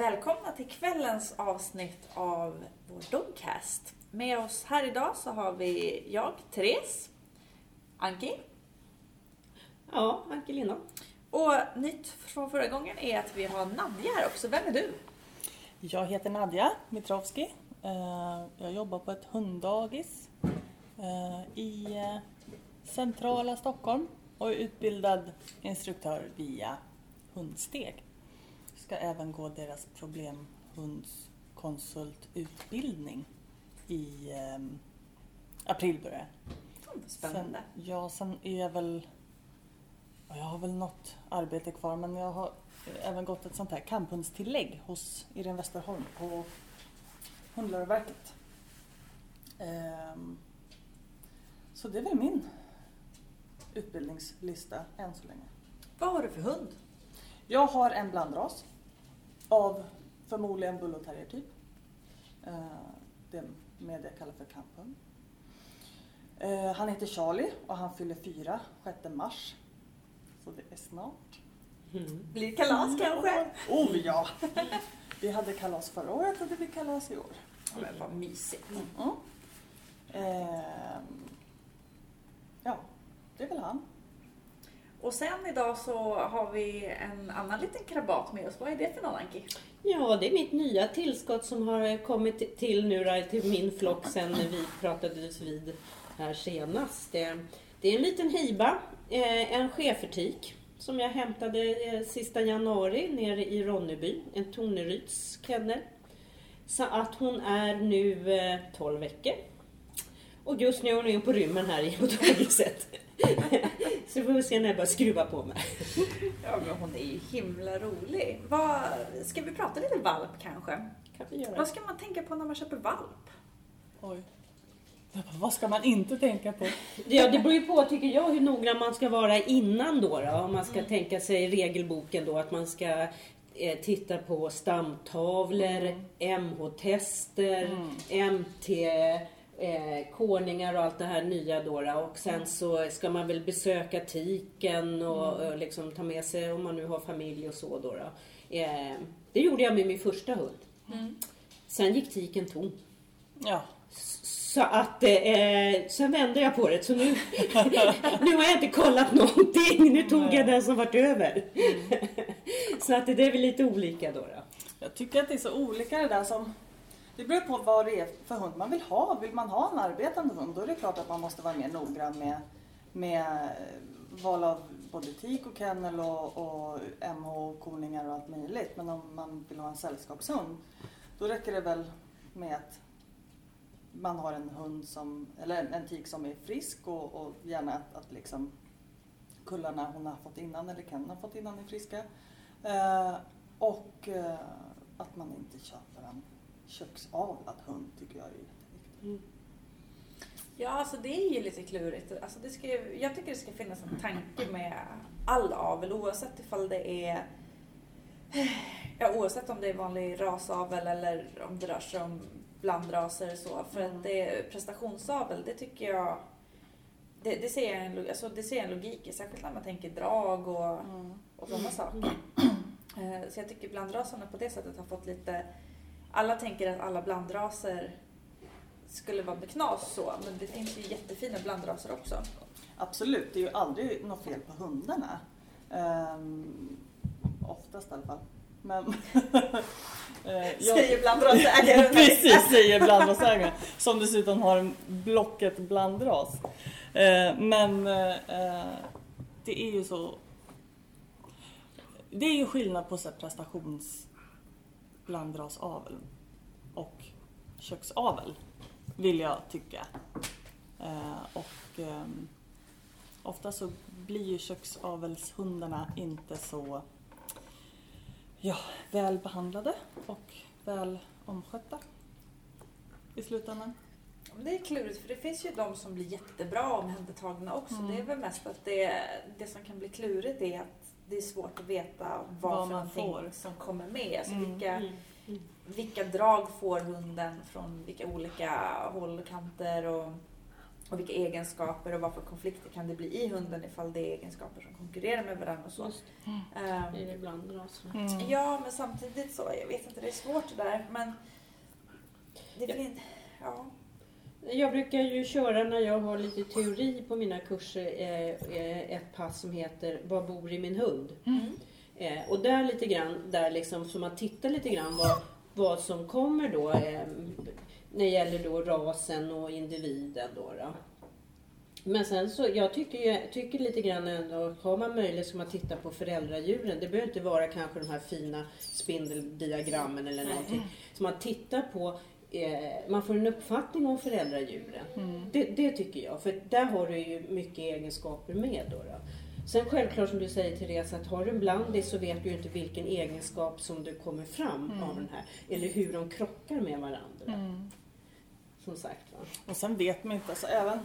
Välkomna till kvällens avsnitt av vår Dogcast. Med oss här idag så har vi jag, Therese, Anki Ja, Anke Lindholm. och nytt från förra gången är att vi har Nadja här också. Vem är du? Jag heter Nadja Mitrovski. Eh, Jag jobbar på ett hunddagis eh, i eh, centrala Stockholm och är utbildad instruktör via Hundsteg. Ska även gå deras problemhundskonsultutbildning i eh, april börjar Spännande. Sen, ja, sen är jag väl... ja, Jag har väl något arbete kvar men jag har även gått ett sånt här kamphundstillägg hos Irene Westerholm på Hundläroverket. Ehm, så det är väl min utbildningslista än så länge. Vad har du för hund? Jag har en blandras av förmodligen bull och terrier typ. Eh, Det med det jag kallar för kamphund. Eh, Han heter Charlie och han fyller fyra 6 mars. Så det är snart. Blir det kalas kanske? Oh ja! Vi hade kalas förra året och det blir kalas i år. Men vad mysigt. Mm. Ehm, Ja, det är väl han. Och sen idag så har vi en annan liten krabat med oss. Vad är det för någon Anki? Ja, det är mitt nya tillskott som har kommit till nu då, till min flock sen vi pratades vid här senast. Eh, det, är en liten hiba, eh, en schäfertik som jag hämtade eh, sista januari nere i Ronneby, en Torneryds kennel. Så att hon är nu 12 veckor. Och just nu är hon på rymmen här i på sätt. Så får vi se när jag börjar skruva på mig. Ja, men hon är ju himla rolig. Vad, ska vi prata lite valp kanske? Kan vi göra. Vad ska man tänka på när man köper valp? Oj. Vad ska man inte tänka på? Ja, det beror ju på tycker jag hur noggrann man ska vara innan då. då om man ska tänka sig regelboken då att man ska eh, titta på stamtavlor, MH-tester, MT, eh, koningar och allt det här nya då. Och sen så ska man väl besöka tiken och, och liksom ta med sig om man nu har familj och så då. då. Eh, det gjorde jag med min första hund. Sen gick tiken tom. Ja, Så att eh, sen vände jag på det. Så nu, nu har jag inte kollat någonting. Nu tog jag den som vart över. så att det är väl lite olika då. då. Jag tycker att det är så olika det där som... Det beror på vad det är för hund man vill ha. Vill man ha en arbetande hund då är det klart att man måste vara mer noggrann med, med val av både tik och kennel och, och MH, koningar och allt möjligt. Men om man vill ha en sällskapshund då räcker det väl med att man har en hund som, eller en, tik som är frisk och, och gärna att, att liksom kullarna hon har fått innan eller kenneln har fått innan är friska. Eh, och eh, att man inte köper köksavlad hund tycker jag är jätteviktigt. Ja, alltså det är ju lite klurigt. Alltså det ska, ju- jag tycker det ska finnas en tanke med all avel oavsett ifall det är Ja, oavsett om det är vanlig rasavel eller om det rör sig om blandraser och så. För att det är prestationsavel, det tycker jag det, det, ser jag en, alltså det ser jag en logik i, särskilt när man tänker drag och, och sådana saker. Eh, Så jag tycker blandraserna på det sättet har fått lite... Alla tänker att alla blandraser skulle vara knas så, men det finns ju jättefina blandraser också. Absolut, det är ju aldrig något fel på hundarna. Um, oftast i alla fall. Men eh, jag- Säger blandrasägaren. Precis, säger blandrasägaren. Som dessutom har en Blocket blandras. Eh, men eh, det är ju så... Det är ju skillnad på så här prestationsblandrasavel och köksavel. Vill jag tycka. Eh, och ehm, ofta så blir ju köksavelshundarna inte så ja, väl behandlade och väl omskötta i slutändan. Men Det är klurigt för det finns ju de som blir jättebra omhändertagna också. Mm. Det är väl mest att det, det som kan bli klurigt är att det är svårt att veta vad, Vad man får. som kommer med. Alltså Mm. vilka, vilka drag får hunden från vilka olika håll och kanter och och vilka egenskaper och vad för konflikter kan det bli i hunden ifall det är egenskaper som konkurrerar med varandra och så. Just det är det ibland raserna. Mm. Ja, men samtidigt så, jag vet inte, det är svårt det där. Men det Ja. finns, ja. Jag brukar ju köra när jag har lite teori på mina kurser eh, eh, ett pass som heter Vad bor i min hund? Mm. Eh, och där lite grann, där liksom, så man tittar lite grann vad, vad som kommer då när det gäller då rasen och individen då. då. Men sen så, jag tycker, ju- tycker lite grann ändå, har man möjlighet så man tittar på föräldradjuren. Det behöver inte vara kanske de här fina spindeldiagrammen eller någonting. Så man tittar på, man får en uppfattning om föräldradjuren. Det, det tycker jag, för där har du ju mycket egenskaper med då. då. Sen självklart som du säger Therese, att har du en blandis så vet du ju inte vilken egenskap som du kommer fram av den här. Eller hur de krockar med varandra. Mm. Som sagt va. Och sen vet man inte, alltså även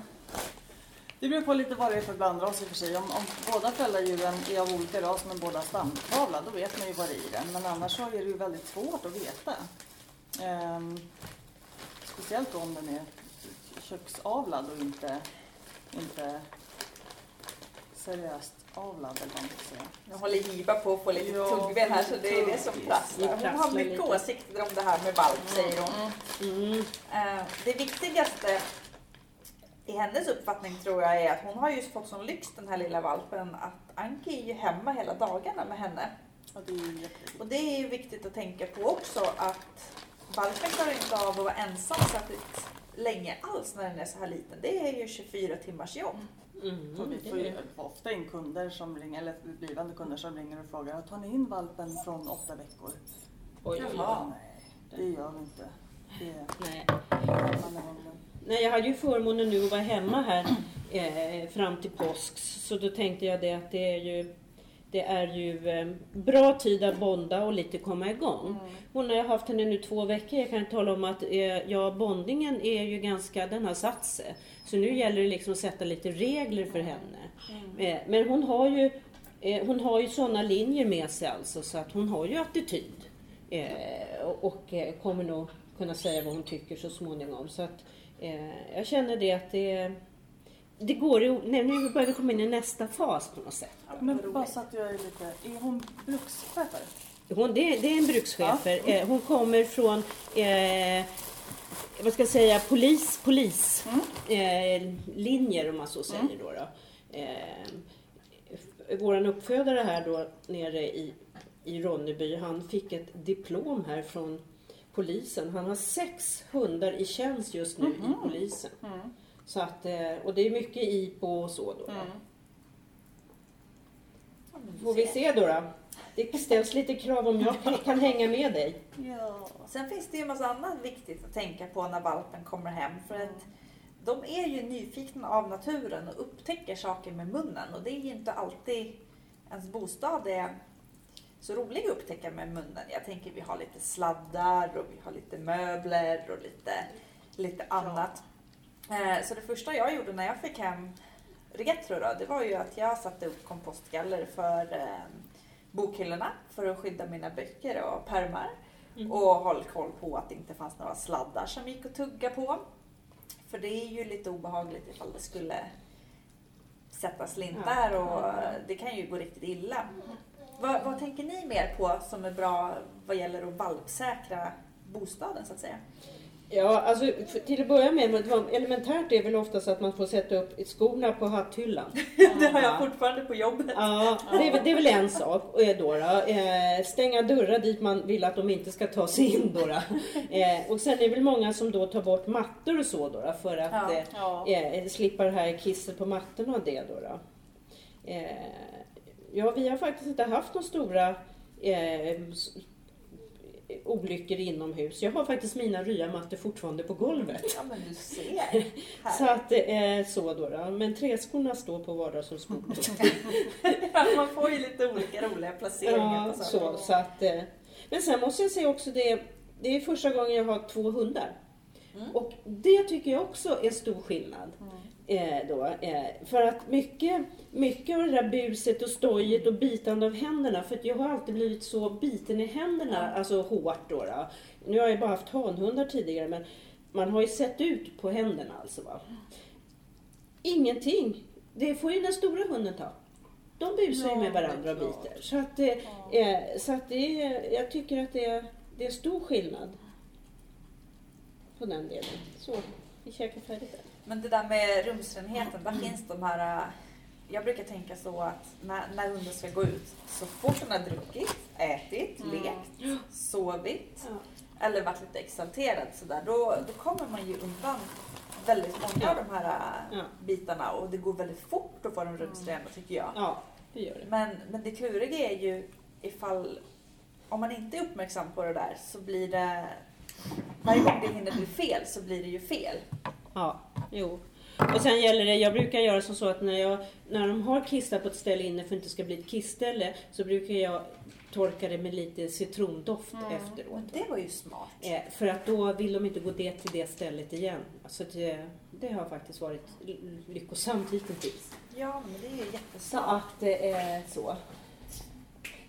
det beror på lite vad det är för blandras i och för sig. Om, om båda föräldradjuren är av olika ras men båda stamtavla, då vet man ju vad det är i den. Men annars så är det ju väldigt svårt att veta. Ehm, speciellt om den är köksavlad och inte, inte seriöst avlad eller vad man ska säga. Nu håller Hiba på att få lite Ja, tuggben här så det är det som prasslar. Hon har mycket lite. åsikter om det här med valp säger hon. Mm. Eh, Det viktigaste i hennes uppfattning tror jag är att hon har just fått som lyx den här lilla valpen att Anki är ju hemma hela dagarna med henne. Och det är ju jätteviktigt. Och det är ju viktigt att tänka på också att valpen klarar inte av att vara ensam särskilt länge alls när den är så här liten. Det är ju 24 timmars jobb. Mm. Och vi det får ju ofta in kunder som ringer, eller blivande kunder som ringer och frågar Tar ni in valpen från åtta veckor? Oj. Jaha. Nej, det gör vi inte. Det är Nej. Nej, jag hade ju förmånen nu att vara hemma här eh, fram till påsk. Så då tänkte jag det att det är ju, det är ju eh, bra tid att bonda och lite komma igång. Hon har haft henne nu två veckor. Jag kan tala om att eh, ja, bondingen är ju ganska, den har satt sig. Så nu gäller det liksom att sätta lite regler för henne. Eh, men hon har ju eh, hon har ju sådana linjer med sig alltså så att hon har ju attityd. Och och kommer nog kunna säga vad hon tycker så småningom. Så att jag känner det att det, det går i, nej, nu börjar vi komma in i nästa fas på något sätt. Men bara så att jag är lite... Är hon brukschefare? Hon, det, det är en brukschefer. Eh, hon kommer från eh, vad ska jag säga, polis, polis eh, linjer om man så säger. Då, då. Eh, våran uppfödare här då nere i, i Ronneby, han fick ett diplom här från polisen. Han har sex hundar i tjänst just nu i polisen. Så att, eh, och det är mycket IPO och så då. men Får vi se då, då. Det ställs lite krav om jag kan- kan hänga med dig. Ja. Sen finns det ju en massa annat viktigt att tänka på när valpen kommer hem. För att de är ju nyfikna av naturen och upptäcker saker med munnen. Och det är ju inte alltid ens bostad är så rolig att upptäcka med munnen. Jag tänker vi har lite sladdar och vi har lite möbler och lite, lite annat. Eh, Så det första jag gjorde när jag fick hem Retro då, det var ju att jag satte upp kompostgaller för eh, bokhyllorna för att skydda mina böcker och pärmar. Och håll koll på att det inte fanns några sladdar som gick att tugga på. För det är ju lite obehagligt ifall det skulle sätta slint Ja. där och det kan ju gå riktigt illa. Vad, vad tänker ni mer på som är bra vad gäller att valpsäkra bostaden så att säga? Ja, alltså till att börja med, elementärt är väl oftast att man får sätta upp skorna på hatthyllan. det har jag fortfarande på jobbet. Ja, det är, väl- det är väl en sak. Då, då. Eh, stänga dörrar dit man vill att de inte ska ta sig in. Då, då. Eh, och sen är det väl många som då tar bort mattor och så då, då för att Ja. eh, Ja. eh, slippa det här kisset på mattorna och det. Då, då. Eh, ja, vi har faktiskt inte haft några stora eh, olyckor inomhus. Jag har faktiskt mina ryamattor fortfarande på golvet. Ja men du ser. Så att det är så då. då. Men träskorna står på vardagsrumsbordet. Man får ju lite olika roliga placeringar Ja, på så, så att, eh, men sen måste jag säga också det, det är första gången jag har två hundar. Mm. Och det tycker jag också är stor skillnad. Eh, då, eh, för att mycket, mycket av det där buset och stojet och bitande av händerna, för jag har alltid blivit så biten i händerna, alltså hårt då, då. Nu har jag bara haft hanhundar tidigare men man har ju sett ut på händerna alltså. Va? Ingenting. Det får ju den stora hunden ta. De busar ju med varandra och biter. Så att, det, eh, så att det är, jag tycker att det är, det är stor skillnad på den delen. Så, vi käkar färdigt där. Men det där med rumsrenheten, där finns de här... äh, Jag brukar tänka så att när, när hunden ska gå ut, så fort den har druckit, ätit, Mm. lekt, sovit Ja. eller varit lite exalterad sådär, då, då kommer man ju undan väldigt många av de här äh, Ja. bitarna och det går väldigt fort att få dem rumsrena tycker jag. ja, det gör det. Men, men det kluriga är ju ifall, om man inte är uppmärksam på det där så blir det, varje gång det hinner bli fel så blir det ju fel. Ja, jo. Och sen gäller det, jag brukar göra som så att när, jag, när de har kissat på ett ställe inne för att det inte ska bli ett kissställe så brukar jag torka det med lite citrondoft Mm. Och efteråt. det var ju smart. Eh, för att då vill de inte gå det till det stället igen. Så det, det har faktiskt varit lyckosamt hittills. Ja, men det är ju Så jättesmart. att det är så.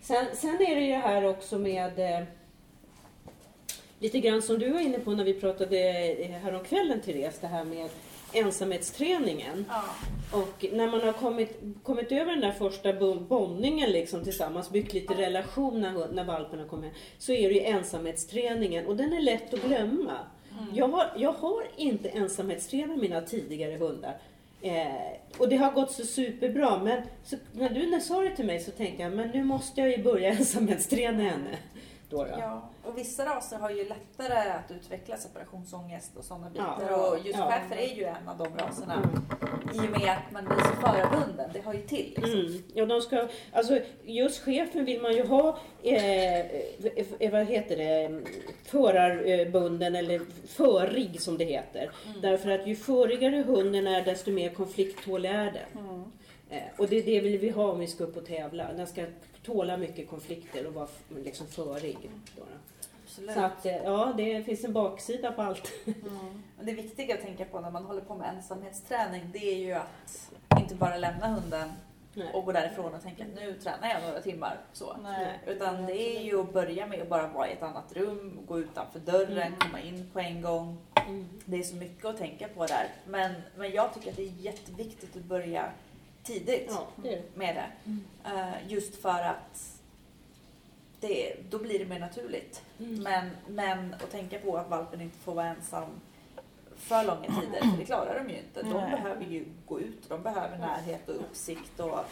Sen, sen är det ju här också med eh, lite grann som du var inne på när vi pratade eh, häromkvällen Therese, det här med ensamhetsträningen. Ja. Och när man har kommit, kommit över den där första bo- bondningen liksom tillsammans, byggt lite relation när, när kommit hem, så är det ju ensamhetsträningen och den är lätt att glömma. Jag, har, jag har inte ensamhetstränat mina tidigare hundar. Eh, och det har gått så superbra men så, när du när sa det till mig så tänkte jag men nu måste jag ju börja ensamhetsträna henne. Då, då. Ja, och vissa raser har ju lättare att utveckla separationsångest och sådana bitar. Ja. Och just Ja. är ju en av de raserna. Mm. I och med att man blir så förbunden. Det har ju till. Liksom. Mm. Ja, de ska, alltså, just chefen vill man ju ha, eh, eh, vad heter det, förarbunden eller förig som det heter. Därför att ju förigare hunden är desto mer konflikttålig är den. Mm. Eh, och det är det vill vi ha om vi ska upp och tävla. Den ska tåla mycket konflikter och vara liksom förig. Då. Så att, eh, ja, det finns en baksida på allt. Mm. Det viktiga att tänka på när man håller på med ensamhetsträning det är ju att inte bara lämna hunden Nej. och gå därifrån och tänka att nu tränar jag några timmar. Så. Nej. Utan det är ju att börja med att bara vara i ett annat rum, gå utanför dörren, Mm. komma in på en gång. Mm. Det är så mycket att tänka på där. Men, men jag tycker att det är jätteviktigt att börja tidigt Ja, det med det. Eh, just för att det, då blir det mer naturligt. Mm. Men, men att tänka på att valpen inte får vara ensam för långa tider, för det klarar de ju inte. De Nej. behöver ju gå ut, de behöver närhet och uppsikt och,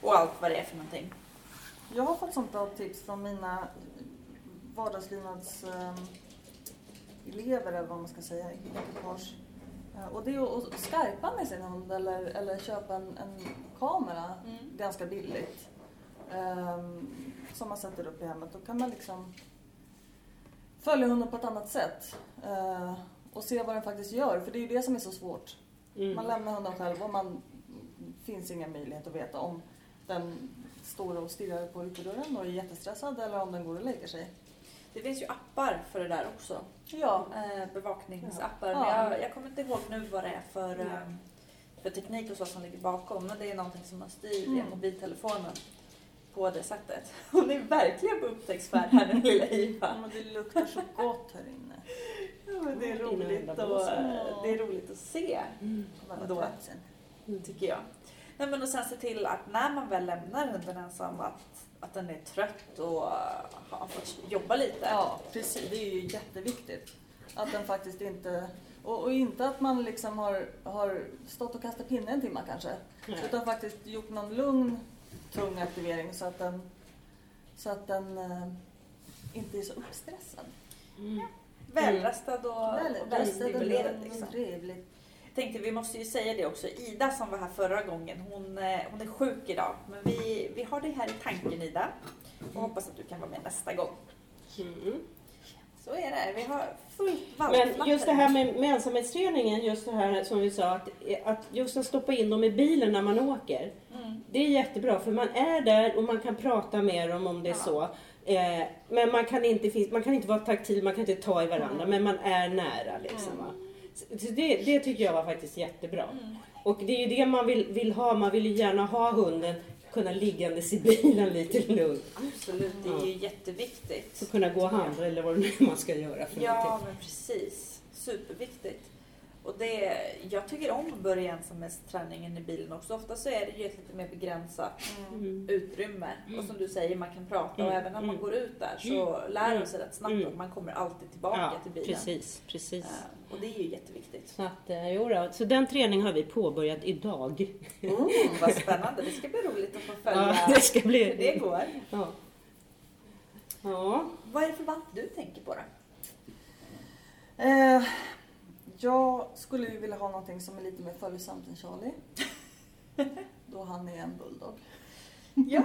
och allt vad det är för någonting. Jag har fått sånt bra tips från mina vardagslivnads ehm, elever eller vad man ska säga, ekipage. Och det är att skypa med sin hund eller, eller köpa en, en kamera Mm. ganska billigt. ehm, som man sätter upp i hemmet. Då kan man liksom följa hunden på ett annat sätt. eh, och se vad den faktiskt gör. För det är ju det som är så svårt. Mm. Man lämnar hunden själv och man finns ingen möjlighet att veta om den står och stirrar på ytterdörren och är jättestressad eller om den går och lägger sig. Det finns ju appar för det där också. Ja. Eh, bevakningsappar. Ja. Jag, jag kommer inte ihåg nu vad det är för, Nej. eh, för teknik och så som ligger bakom. Men det är någonting som man styr via Mm. mobiltelefonen på det sättet. Hon är verkligen på upptäcktsfärd här den lilla Iva. Men det luktar så gott här inne. Ja, men det, är roligt att, det är roligt att se, Mm. Då. tycker jag. Nej, men och sen se till att när man väl lämnar hunden ensam att, att den är trött och har fått jobba lite. Ja, precis. Det är ju jätteviktigt. Att den faktiskt inte... Och, och inte att man liksom har, har stått och kastat pinne en timme kanske. Nej. Utan faktiskt gjort någon lugn, tung aktivering så att den, så att den eh, inte är så uppstressad. Mm. Välrastad och, och välstimulerad. Liksom. Trevligt. Tänkte vi måste ju säga det också. Ida som var här förra gången, hon, eh, hon är sjuk idag. Men vi, vi har dig här i tanken Ida. Och hoppas att du kan vara med nästa gång. Mm. Så är det. Vi har fullt Men valpnatt just det här med, med ensamhetsträningen, just det här som vi sa, att, att just att stoppa in dem i bilen när man åker. Mm. Det är jättebra för man är där och man kan prata med dem om det är Ja. så. Eh, men man kan, inte, man kan inte vara taktil, man kan inte ta i varandra, men man är nära. Liksom, va? Det, det tycker jag var faktiskt jättebra. Mm. Och det är ju det man vill, vill ha, man vill ju gärna ha hunden kunna liggandes i bilen lite lugnt. Absolut, det är ju jätteviktigt. Så kunna gå och handla eller vad det nu man ska göra för Ja, någonting. men precis. Superviktigt. Och det, jag tycker om att börja ensamhetsträningen träningen i bilen också. Ofta så är det ju ett lite mer begränsat Mm. utrymme. Och som du säger, man kan prata och Mm. även när man Mm. går ut där så lär Mm. man sig rätt snabbt Mm. att man kommer alltid tillbaka Ja, till bilen. precis, precis. Eh, Och det är ju jätteviktigt. Så, att, eh, jo då, så den träningen har vi påbörjat idag. Mm, vad spännande, det ska bli roligt att få följa Ja, det ska hur bli... det går. Ja. Ja. Vad är det för band du tänker på då? Eh, jag skulle ju vilja ha någonting som är lite mer följsamt än Charlie. Då han är en bulldog. Ja,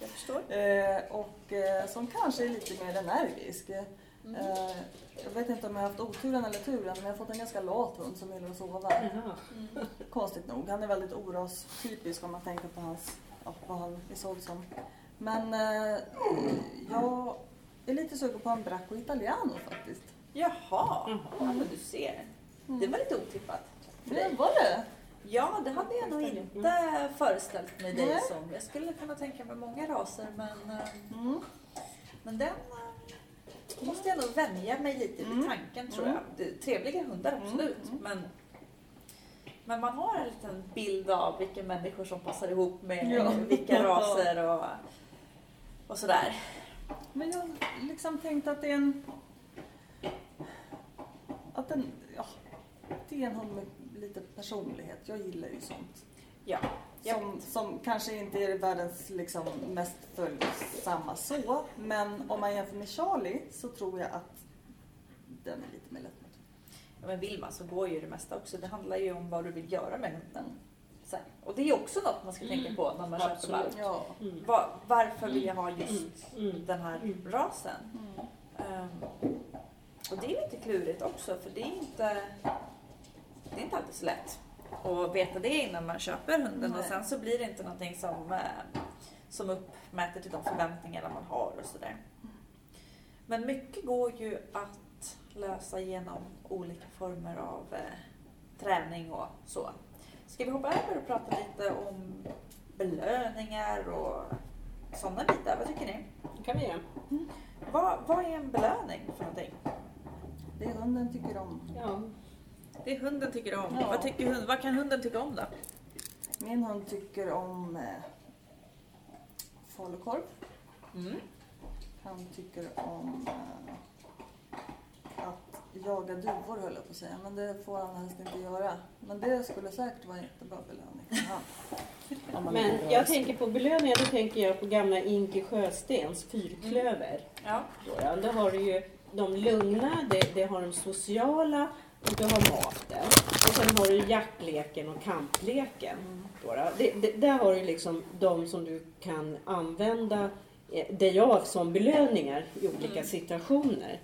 jag förstår. Eh, och eh, som kanske är lite mer energisk. Eh, jag vet inte om jag har haft oturen eller turen men jag har fått en ganska lat hund som gillar att sova. Mm. Konstigt nog. Han är väldigt oras-typisk om man tänker på hans, ja, vad han är såld som. Men eh, jag är lite sugen på en Bracco Italiano faktiskt. Jaha, Mm. ja, men du ser. Det var lite otippat. för dig. Var det? Ja, det hade jag nog inte föreställt mig dig som. Jag skulle kunna tänka mig många raser men, eh, Mm. men den eh, måste jag nog vänja mig lite vid Mm. tanken tror Mm. jag. Det är trevliga hundar absolut men men man har en liten bild av vilka människor som passar ihop med Ja. vilka raser och, och sådär. Men jag liksom tänkte att det är en... Att den, ja, hund med lite personlighet. Jag gillar ju sånt. Ja, Som, som kanske inte är världens liksom mest följsamma så. Men om man jämför med Charlie så tror jag att den är lite mer lättmått. Ja, men vill man så går ju det mesta också. Det handlar ju om vad du vill göra med hunden. Sen. Och det är också något man ska tänka på när man köper Absolut. valp. Ja. Mm. Va- varför vill jag ha just Mm. den här Mm. rasen? Mm. Ehm, och det är lite klurigt också för det är inte, det är inte alltid så lätt att veta det innan man köper hunden och Nej. sen så blir det inte någonting som, eh, som uppmäter till de förväntningarna man har och sådär. Men mycket går ju att lösa genom olika former av eh, träning och så. Ska vi hoppa över och prata lite om belöningar och sådana bitar? Vad tycker ni? Det kan vi göra. Vad, vad är en belöning för någonting? Det hunden tycker om. Ja. Det hunden tycker om. Ja. Vad, tycker hund, vad kan hunden tycka om då? Min hund tycker om eh, falukorv. Mm. Han tycker om eh, att jaga duvor höll jag på att säga. Men det får han helst inte göra. Men det skulle säkert vara en jättebra belöning för han. Är Men jag tänker på belöningar, då tänker jag på gamla Inke Sjöstens fyrklöver. Ja. Då, ja. då har du ju de lugna, det, det har de sociala du har maten. Och sen har du jaktleken och kampleken. Då. Det, det, där har du liksom de som du kan använda eh, dig av som belöningar i olika Mm. situationer.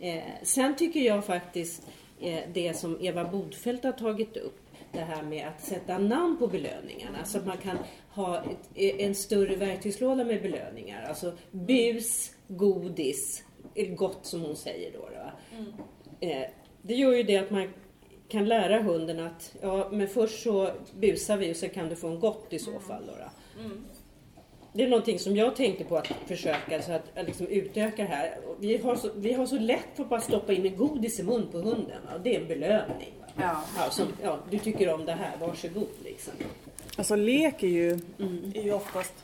Eh, sen tycker jag faktiskt eh, det som Eva Bodfeldt har tagit upp. Det här med att sätta namn på belöningarna så att man kan ha ett, en större verktygslåda med belöningar. Alltså bus, godis, eh, gott som hon säger då. då. Mm. Eh, det gör ju det att man kan lära hunden att ja, men först så busar vi och sen kan du få en gott i så fall. Då, då. Mm. Det är någonting som jag tänkte på att försöka så att, att liksom utöka det här. Vi har, så, vi har så lätt för att bara stoppa in en godis i mun på hunden. Ja, det är en belöning. Va? Ja. Ja, som, ja, du tycker om det här, varsågod liksom. Alltså lek är ju, Mm. är ju oftast,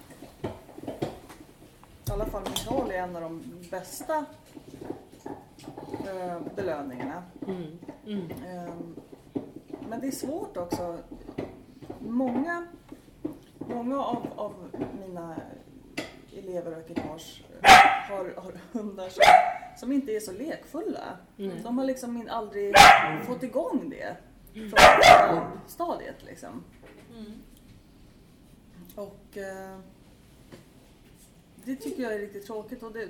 i alla fall min Charlie, en av de bästa eh, belöningarna. Mm. Mm. Ehm, Men det är svårt också. Många, många av, av mina elever och ekipage eh, har, har hundar som, som inte är så lekfulla. Mm. De har liksom in- aldrig fått igång det från stadiet liksom. Mm. Och eh, det tycker jag är riktigt tråkigt och det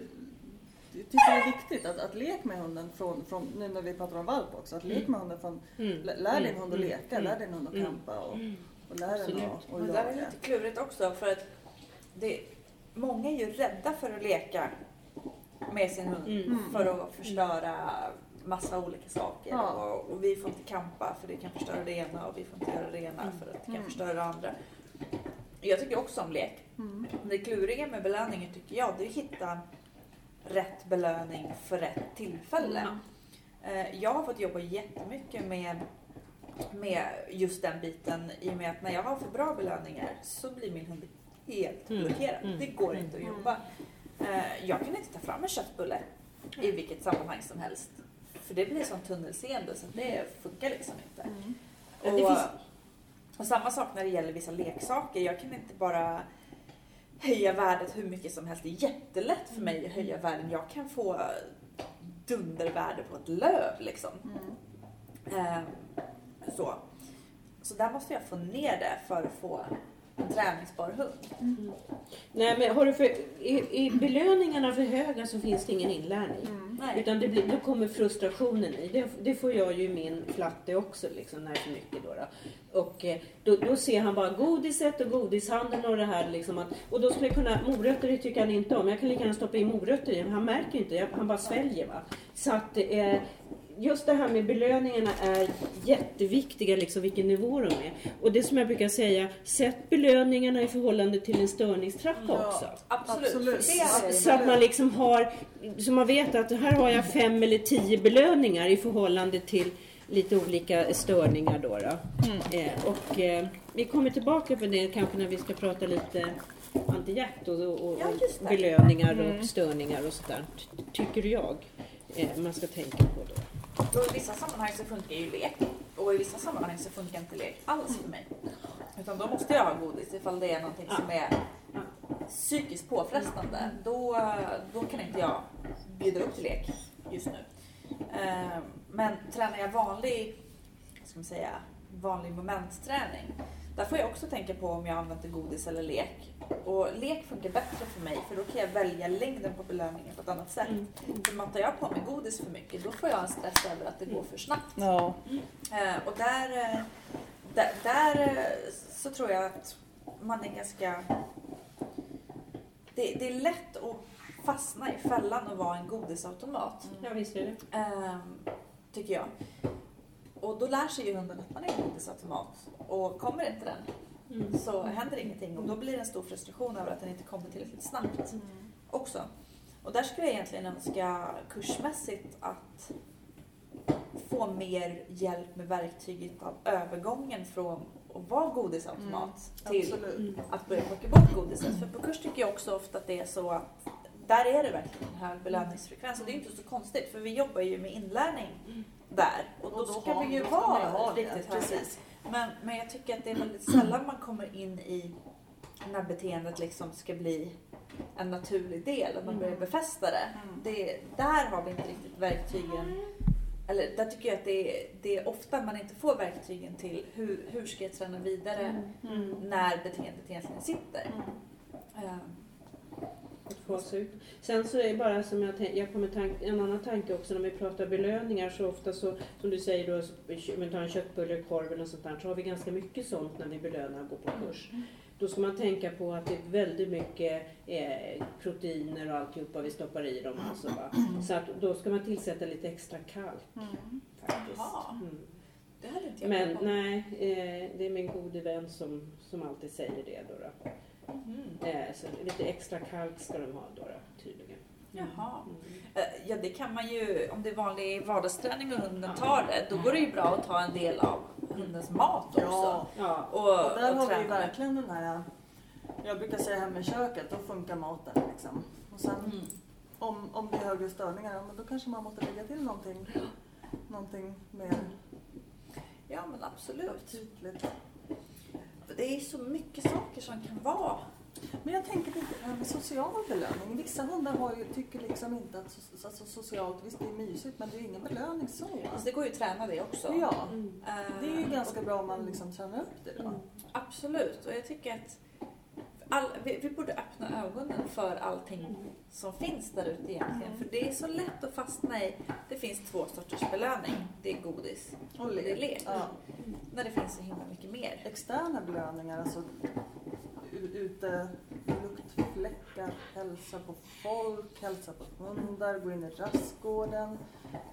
tycker jag är viktigt att, att lek med hunden från, från, nu när vi pratar om valp också, att lek med hunden från, Mm. lä- lär din Mm. hund att Mm. leka, lär din hund att Mm. kampa och, Mm. och lär den att, Men det där är jaga. lite klurigt också för att det, många är ju rädda för att leka med sin hund Mm. för att förstöra massa olika saker. Ja. Och, och vi får inte kampa för det kan förstöra det ena och vi får inte göra det ena för att det kan Mm. förstöra det andra. Jag tycker också om lek. Mm. Det kluriga med belöningen tycker jag det är att hitta rätt belöning för rätt tillfälle. Mm. Jag har fått jobba jättemycket med med just den biten i och med att när jag har för bra belöningar så blir min hund helt Mm. blockerad. Mm. Det går inte att Mm. jobba. Eh, Jag kan inte ta fram en köttbulle i vilket sammanhang som helst. För det blir som tunnelseende så det funkar liksom inte. Mm. Och, och samma sak när det gäller vissa leksaker. Jag kan inte bara höja värdet hur mycket som helst. Det är jättelätt för mig att höja värden. Jag kan få dundervärde på ett löv liksom. Mm. Ehm, så. så där måste jag få ner det för att få träningsbar hund. Nej, men har du för, är, är belöningarna för höga så finns det ingen inlärning. Mm. Utan det blir, då kommer frustrationen i. Det, det får jag ju i min flatte också liksom, när det är för mycket. Då, då. Och eh, då, då ser han bara godiset och godishandeln och det här. Liksom att, och då skulle jag kunna, morötter tycker han inte om. Jag kan lika gärna stoppa in morötter i. men Han märker inte, jag- han bara sväljer. Va? Så att eh, just det här med belöningarna är jätteviktiga, liksom vilken nivå de är. Och det som jag brukar säga, sätt belöningarna i förhållande till en störningstrappa Ja. också. Absolut. Absolut. Så att man liksom har, så man vet att här har jag fem eller tio belöningar i förhållande till lite olika störningar då. då. Mm. Eh, och eh, vi kommer tillbaka på det kanske när vi ska prata lite antihjärt och, och, och Ja, belöningar Mm. och störningar och sådär. Ty- Tycker jag eh, man ska tänka på då. Och I vissa sammanhang så funkar ju lek och i vissa sammanhang så funkar inte lek alls för mig. Utan då måste jag ha godis ifall det är någonting som är psykiskt påfrestande. Då, då kan inte jag bjuda upp till lek just nu. Eh, men tränar jag vanlig, vad ska man säga, vanlig momentträning. Där får jag också tänka på om jag använder godis eller lek. Och lek funkar bättre för mig för då kan jag välja längden på belöningen på ett annat sätt. Mm. För matar jag på mig godis för mycket då får jag en stress över att det går för snabbt. Ja. Eh, och där, eh, där, där eh, så tror jag att man är ganska... Det, det är lätt att fastna i fällan och vara en godisautomat. Ja visst är det. Ehm, tycker jag. Och då lär sig ju hunden att man är godisautomat. Och kommer inte den Mm. så händer ingenting. Och då blir det en stor frustration över att den inte kommer tillräckligt snabbt också. Och där skulle jag egentligen önska kursmässigt att få mer hjälp med verktyget av övergången från att vara godisautomat till Absolut. Mm. att börja plocka bort godiset. För på kurs tycker jag också ofta att det är så att där är det verkligen en hög belöningsfrekvens och det är inte så konstigt för vi jobbar ju med inlärning där och då, Och då ska vi ju vara riktigt precis. Men, men jag tycker att det är väldigt sällan man kommer in i när beteendet liksom ska bli en naturlig del, att man börjar befästa det. Mm. det. Där har vi inte riktigt verktygen. Eller där tycker jag att det är, det är ofta man inte får verktygen till hur, hur ska jag träna vidare Mm. när beteendet egentligen sitter. Mm. Att fasa ut. Sen så är det bara som jag, tänk, jag kommer en annan tanke också när vi pratar belöningar så ofta så som du säger då, om vi tar en köttbulle, korv eller sånt där så har vi ganska mycket sånt när vi belönar och går på kurs. Då ska man tänka på att det är väldigt mycket eh, proteiner och alltihopa vi stoppar i dem. Alltså? Så att då ska man tillsätta lite extra kalk Mm. faktiskt. Mm. Men nej, eh, det är min gode vän som, som alltid säger det. Då, då. Mhm. Eh, så lite extra kalk ska de ha då, då tydligen. Jaha. Mm. Eh, Ja, det kan man ju, om det är vanlig vardagsträning och hunden tar det, då går det ju bra att ta en del av hundens mat också. Ja. Ja. Och, Och där och har vi ju träna. verkligen den här, jag brukar säga hemma i köket, då funkar maten liksom. Och sen Mm. om, om det är högre störningar, då kanske man måste lägga till någonting, någonting mer Ja, men absolut. aptitligt. Det är så mycket saker som kan vara. Men jag tänker lite det här med social belöning. Vissa hundar har ju, tycker liksom inte att so- alltså socialt, visst det är mysigt men det är ingen belöning så. Alltså, det går ju att träna det också. Ja, Mm. Det är ju ganska bra om man liksom tränar upp det då. Mm. Absolut, och jag tycker att all, vi, vi borde öppna ögonen för allting som finns där ute egentligen. För det är så lätt att fastna i, det finns två sorters belöning. Det är godis Och det är lek. Ja. När det finns så himla mycket mer. Externa belöningar, alltså ute, luktfläckar, hälsa på folk, hälsa på hundar, gå in i rastgården,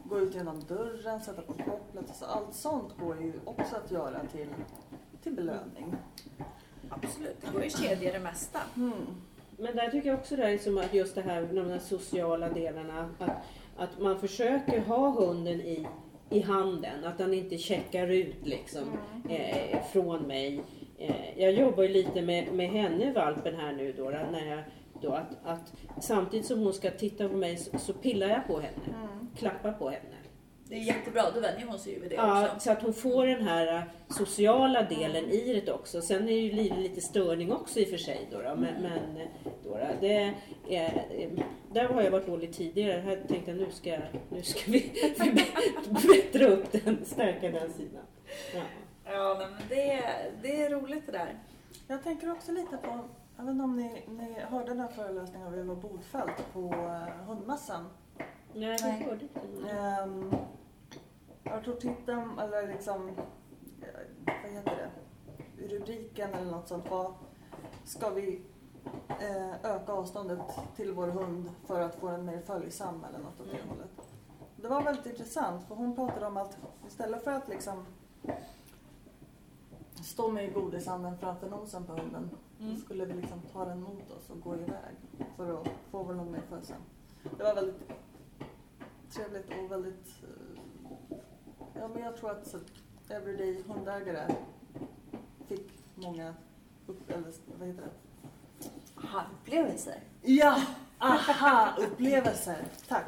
gå ut genom dörren, sätta på kopplet. Alltså allt sånt går ju också att göra till, till belöning. Absolut, det går ju kedja det mesta. Mm. Men där tycker jag också det är som att just det här, de här sociala delarna, att, att man försöker ha hunden i i handen. Att han inte checkar ut liksom eh, från mig. Eh, jag jobbar ju lite med, med henne, valpen här nu då. När jag, då att, att samtidigt som hon ska titta på mig så, så pillar jag på henne. Klappar på henne. Det är jättebra, då vänjer hon sig ju vid det Ja, också. så att hon får den här eh, sociala delen i det också. Sen är det ju lite, lite störning också i och för sig. Då, då. Men, men eh, då, då, det är, eh, där har jag varit dålig tidigare. Här tänkte jag nu ska, nu ska vi bättra upp den, stärka den sidan. Ja. Ja, men det, det är roligt det där. Jag tänker också lite på, jag vet inte om ni, ni hörde den här föreläsningen av Eva Bodfeldt på uh, hundmässan. Nej, vi hörde inte. Jag tror titeln, eller liksom, eh, vad heter det, rubriken eller något sånt var Ska vi eh, öka avståndet till vår hund för att få den mer följsam eller något åt det hållet. Det var väldigt intressant för hon pratade om att istället för att liksom stå med godishanden framför nosen på hunden Mm. så skulle vi liksom ta den mot oss och gå iväg för att få vår hund mer följsam. Det var väldigt trevligt och väldigt... Ja, men jag tror att så, everyday hundägare fick många upp, eller, vad heter det? Aha-upplevelser. Ja! Aha-upplevelser! Tack!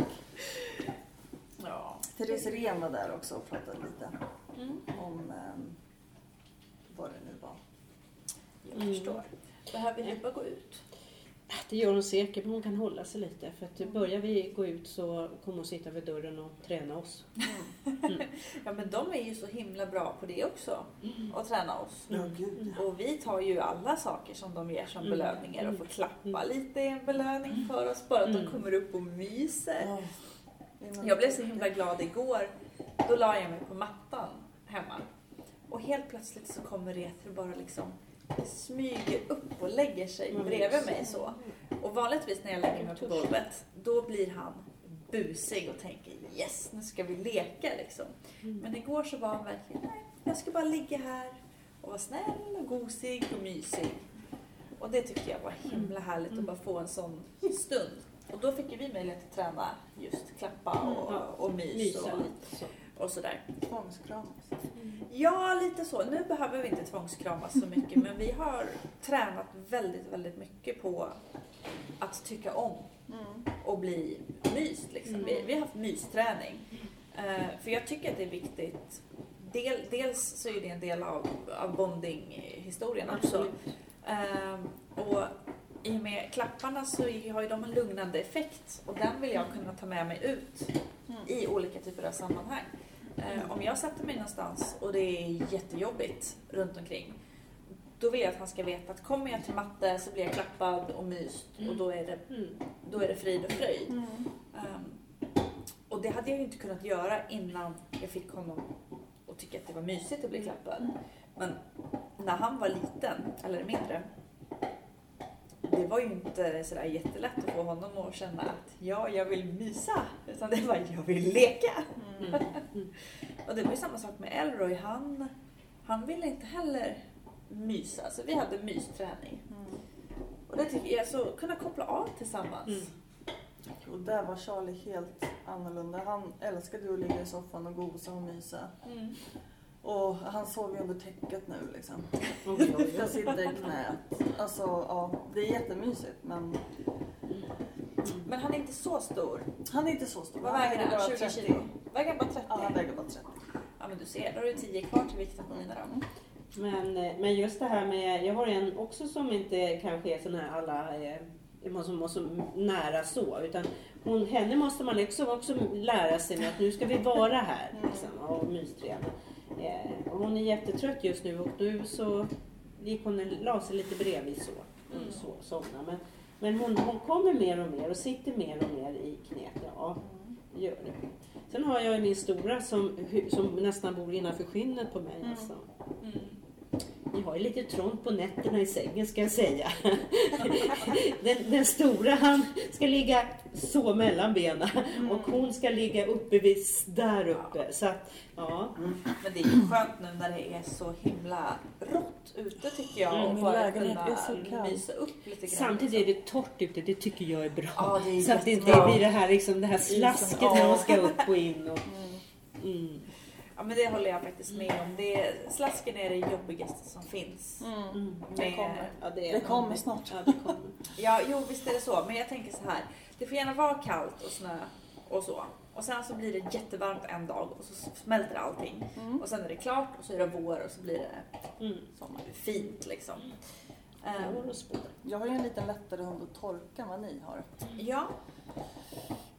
Ja. Therese Rehn var där också och pratade lite Mm. om um, vad det nu var. Jag Mm. förstår. Behöver Hubba gå ut? Det gör hon säkert, men hon kan hålla sig lite. För att börjar vi gå ut så kommer hon sitta vid dörren och träna oss. Ja, men de är ju så himla bra på det också. Att träna oss. Gud Och vi tar ju alla saker som de ger som Mm. belöningar och får Mm. klappa lite i en belöning för oss. Bara att de Mm. kommer upp och myser. Jag blev så himla glad igår. Då la jag mig på mattan hemma. Och helt plötsligt så kommer Retro bara liksom smyger upp och lägger sig Mm. bredvid mig så. Och vanligtvis när jag lägger mig på golvet, då blir han busig och tänker yes, nu ska vi leka liksom. Mm. Men igår så var han verkligen, nej, jag ska bara ligga här och vara snäll och gosig och mysig. Och det tyckte jag var himla härligt att bara få en sån stund. Och då fick vi möjlighet att träna just klappa och, och mys och. Och sådär. Tvångskramas. Ja, lite så. Nu behöver vi inte tvångskramas så mycket men vi har tränat väldigt, väldigt mycket på att tycka om Mm. och bli myst. Liksom. Mm. Vi, vi har haft mysträning. Eh, för jag tycker att det är viktigt. Del, dels så är det en del av, av bonding-historien också. Ehm, och i och med klapparna så har ju de en lugnande effekt och den vill jag kunna ta med mig ut Mm. i olika typer av sammanhang. Eh, om jag sätter mig någonstans och det är jättejobbigt runt omkring då vill jag att han ska veta att kommer jag till matte så blir jag klappad och myst och då är det, Mm. då är det frid och fröjd. Mm. Ehm, och det hade jag ju inte kunnat göra innan jag fick honom att tycka att det var mysigt att bli klappad. Men när han var liten, eller mindre, det var ju inte sådär jättelätt att få honom att känna att ja, jag vill mysa. Utan det var jag vill leka. Mm. Mm. Och det var ju samma sak med Elroy. Han, han ville inte heller mysa. Så vi hade mysträning. Mm. Och det tycker jag, så kunna koppla av tillsammans. Mm. Och där var Charlie helt annorlunda. Han älskade att ligga i soffan och gosa och mysa. Mm. Och han sov ju under täcket nu liksom. Jag sitter i knät. Alltså ja, det är jättemysigt men Men han är inte så stor. han är inte så stor. Vad väger bara han? 20 30. kilo? Väger han bara 30? Ja, han väger bara 30. Ja men du ser, då har du 10 kvar till vikten på mina då. Men, eh, men just det här med, jag har en också som inte kanske är sån här alla eh, som var så nära så. Utan hon, henne måste man liksom också lära sig med att nu ska vi vara här liksom, och mysträna. Eh, hon är jättetrött just nu och nu så gick hon och la sig lite bredvid så. Mm. så, somnade. Men, men hon, hon kommer mer och mer och sitter mer och mer i knät. Ja, gör det. Sen har jag min stora som, som nästan bor innanför skinnet på mig. Mm. Nästan. Mm. Vi har ju lite trångt på nätterna i sängen ska jag säga. Den, den stora han ska ligga så mellan benen och hon ska ligga uppe vid, där uppe. Så att, ja. Men det är ju skönt nu när det är så himla rått ute tycker jag. Mm, och bara är kunna mysa upp lite grann. Samtidigt är det torrt ute, det tycker jag är bra. Ja, det är så att det inte blir det här, liksom, det här slasket Ja. när man ska upp och in. Och, Mm. mm. Ja men det håller jag faktiskt med om. Det, slasken är det jobbigaste som finns. Mm. Det Med- kommer. Ja, det, Det kommer snart. Ja, det kommer. Ja, jo visst är det så. Men jag tänker så här. Det får gärna vara kallt och snö och så. Och sen så blir det jättevarmt en dag och så smälter allting. Mm. Och sen är det klart och så är det vår och så blir det Mm. sommar. Fint liksom. Spår. Jag har ju en liten lättare hund att torka än vad ni har. ja.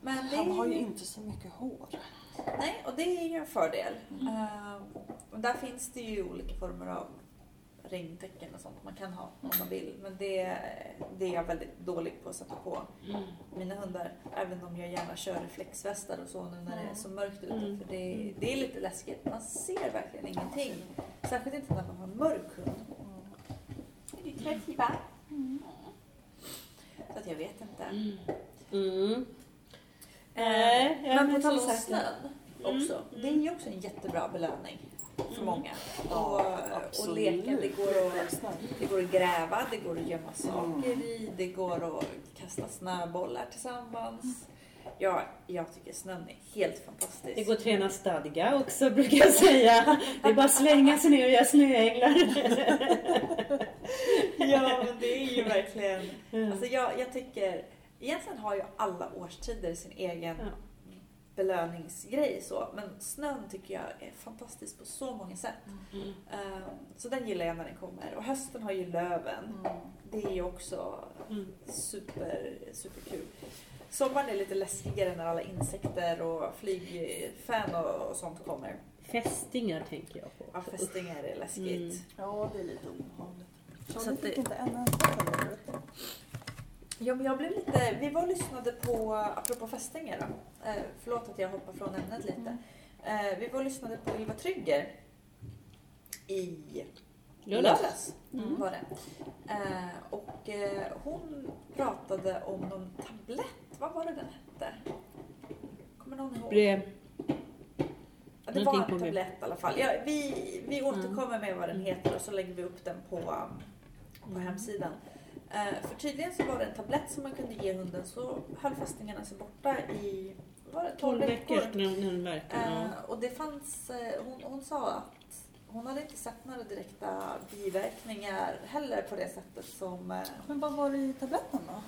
Men det Han har ju inte så mycket hår. Nej, och det är ju en fördel. Mm. Ehm, och där finns det ju olika former av regntäcken och sånt man kan ha om man vill. Men det, det är jag väldigt dålig på att sätta på Mm. mina hundar. Även om jag gärna kör reflexvästar och så nu när det är så mörkt ute. Mm. För det, det är lite läskigt. Man ser verkligen ingenting. Särskilt inte när man har mörk hund. Är du trött Hiba? Så att jag vet inte. Mm. Mm. Jag men på tal om snön också. Mm. Det är ju också en jättebra belöning för Mm. många. Och, och absolut. leka. Det går, att, det går att gräva, det går att gömma saker Mm. i, det går att kasta snöbollar tillsammans. Ja, jag tycker snön är helt fantastisk. Det går att träna stadga också brukar jag säga. Det är bara att slänga sig ner och göra snöänglar. Ja, men det är ju verkligen... Mm. Alltså jag, jag tycker... Egentligen har ju alla årstider sin egen Ja. Belöningsgrej så. Men snön tycker jag är fantastisk på så många sätt. Mm. Ehm, Så den gillar jag när den kommer. Och hösten har ju löven. Mm. Det är ju också Mm. super, superkul. Sommaren är lite läskigare när alla insekter och flygfän och, och sånt kommer. Fästingar tänker jag på. Ja, fästingar är läskigt. Mm. Ja, det är lite obehagligt. Så Så fick det- inte en enda. Ja, men jag blev lite... Vi var och lyssnade på, apropå fästingar då. Eh, förlåt att jag hoppar från ämnet lite. Eh, vi var och lyssnade på Ylva Trygger i Lördags. Mm. Var det. Eh, och eh, hon pratade om någon tablett. Vad var det den hette? Kommer någon ihåg? Brev. Ja, det var på en tablett i alla fall. Ja, vi, vi Mm. återkommer med vad den heter och så lägger vi upp den på, på Mm. hemsidan. Eh, för tydligen så var det en tablett som man kunde ge hunden så höll fästingarna sig borta i var det 12 veckor när den. Eh, och det fanns, eh, hon, hon sa att hon hade inte sett några direkta biverkningar heller på det sättet som... Men vad var det i tabletten då?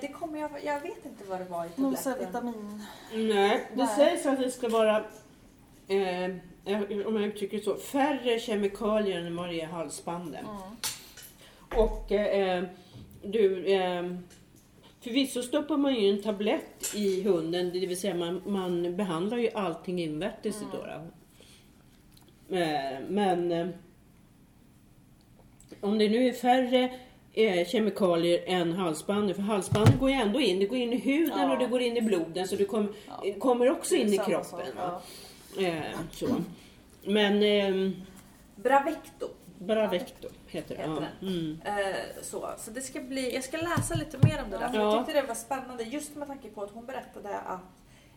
Det kommer jag, jag vet inte vad det var i Någon tabletten. vitamin... Nej, det Nej. sägs att det ska vara, eh, om jag uttrycker det så, färre kemikalier än vad det är i halsbanden. Mm. Och eh, du, eh, förvisso stoppar man ju en tablett i hunden, det vill säga man, man behandlar ju allting invärtes Mm. då. Eh, men eh, om det nu är färre eh, kemikalier än halsbandet, för halsbandet går ju ändå in, det går in i huden Ja. och det går in i bloden så det kom, Ja. kommer också in i kroppen. va? ja. Eh, så. Men eh, Bravecto. Bravecto heter det. Heter Ja. Mm. Eh, så, så det ska bli, jag ska läsa lite mer om det där. För Ja. Jag tyckte det var spännande just med tanke på att hon berättade att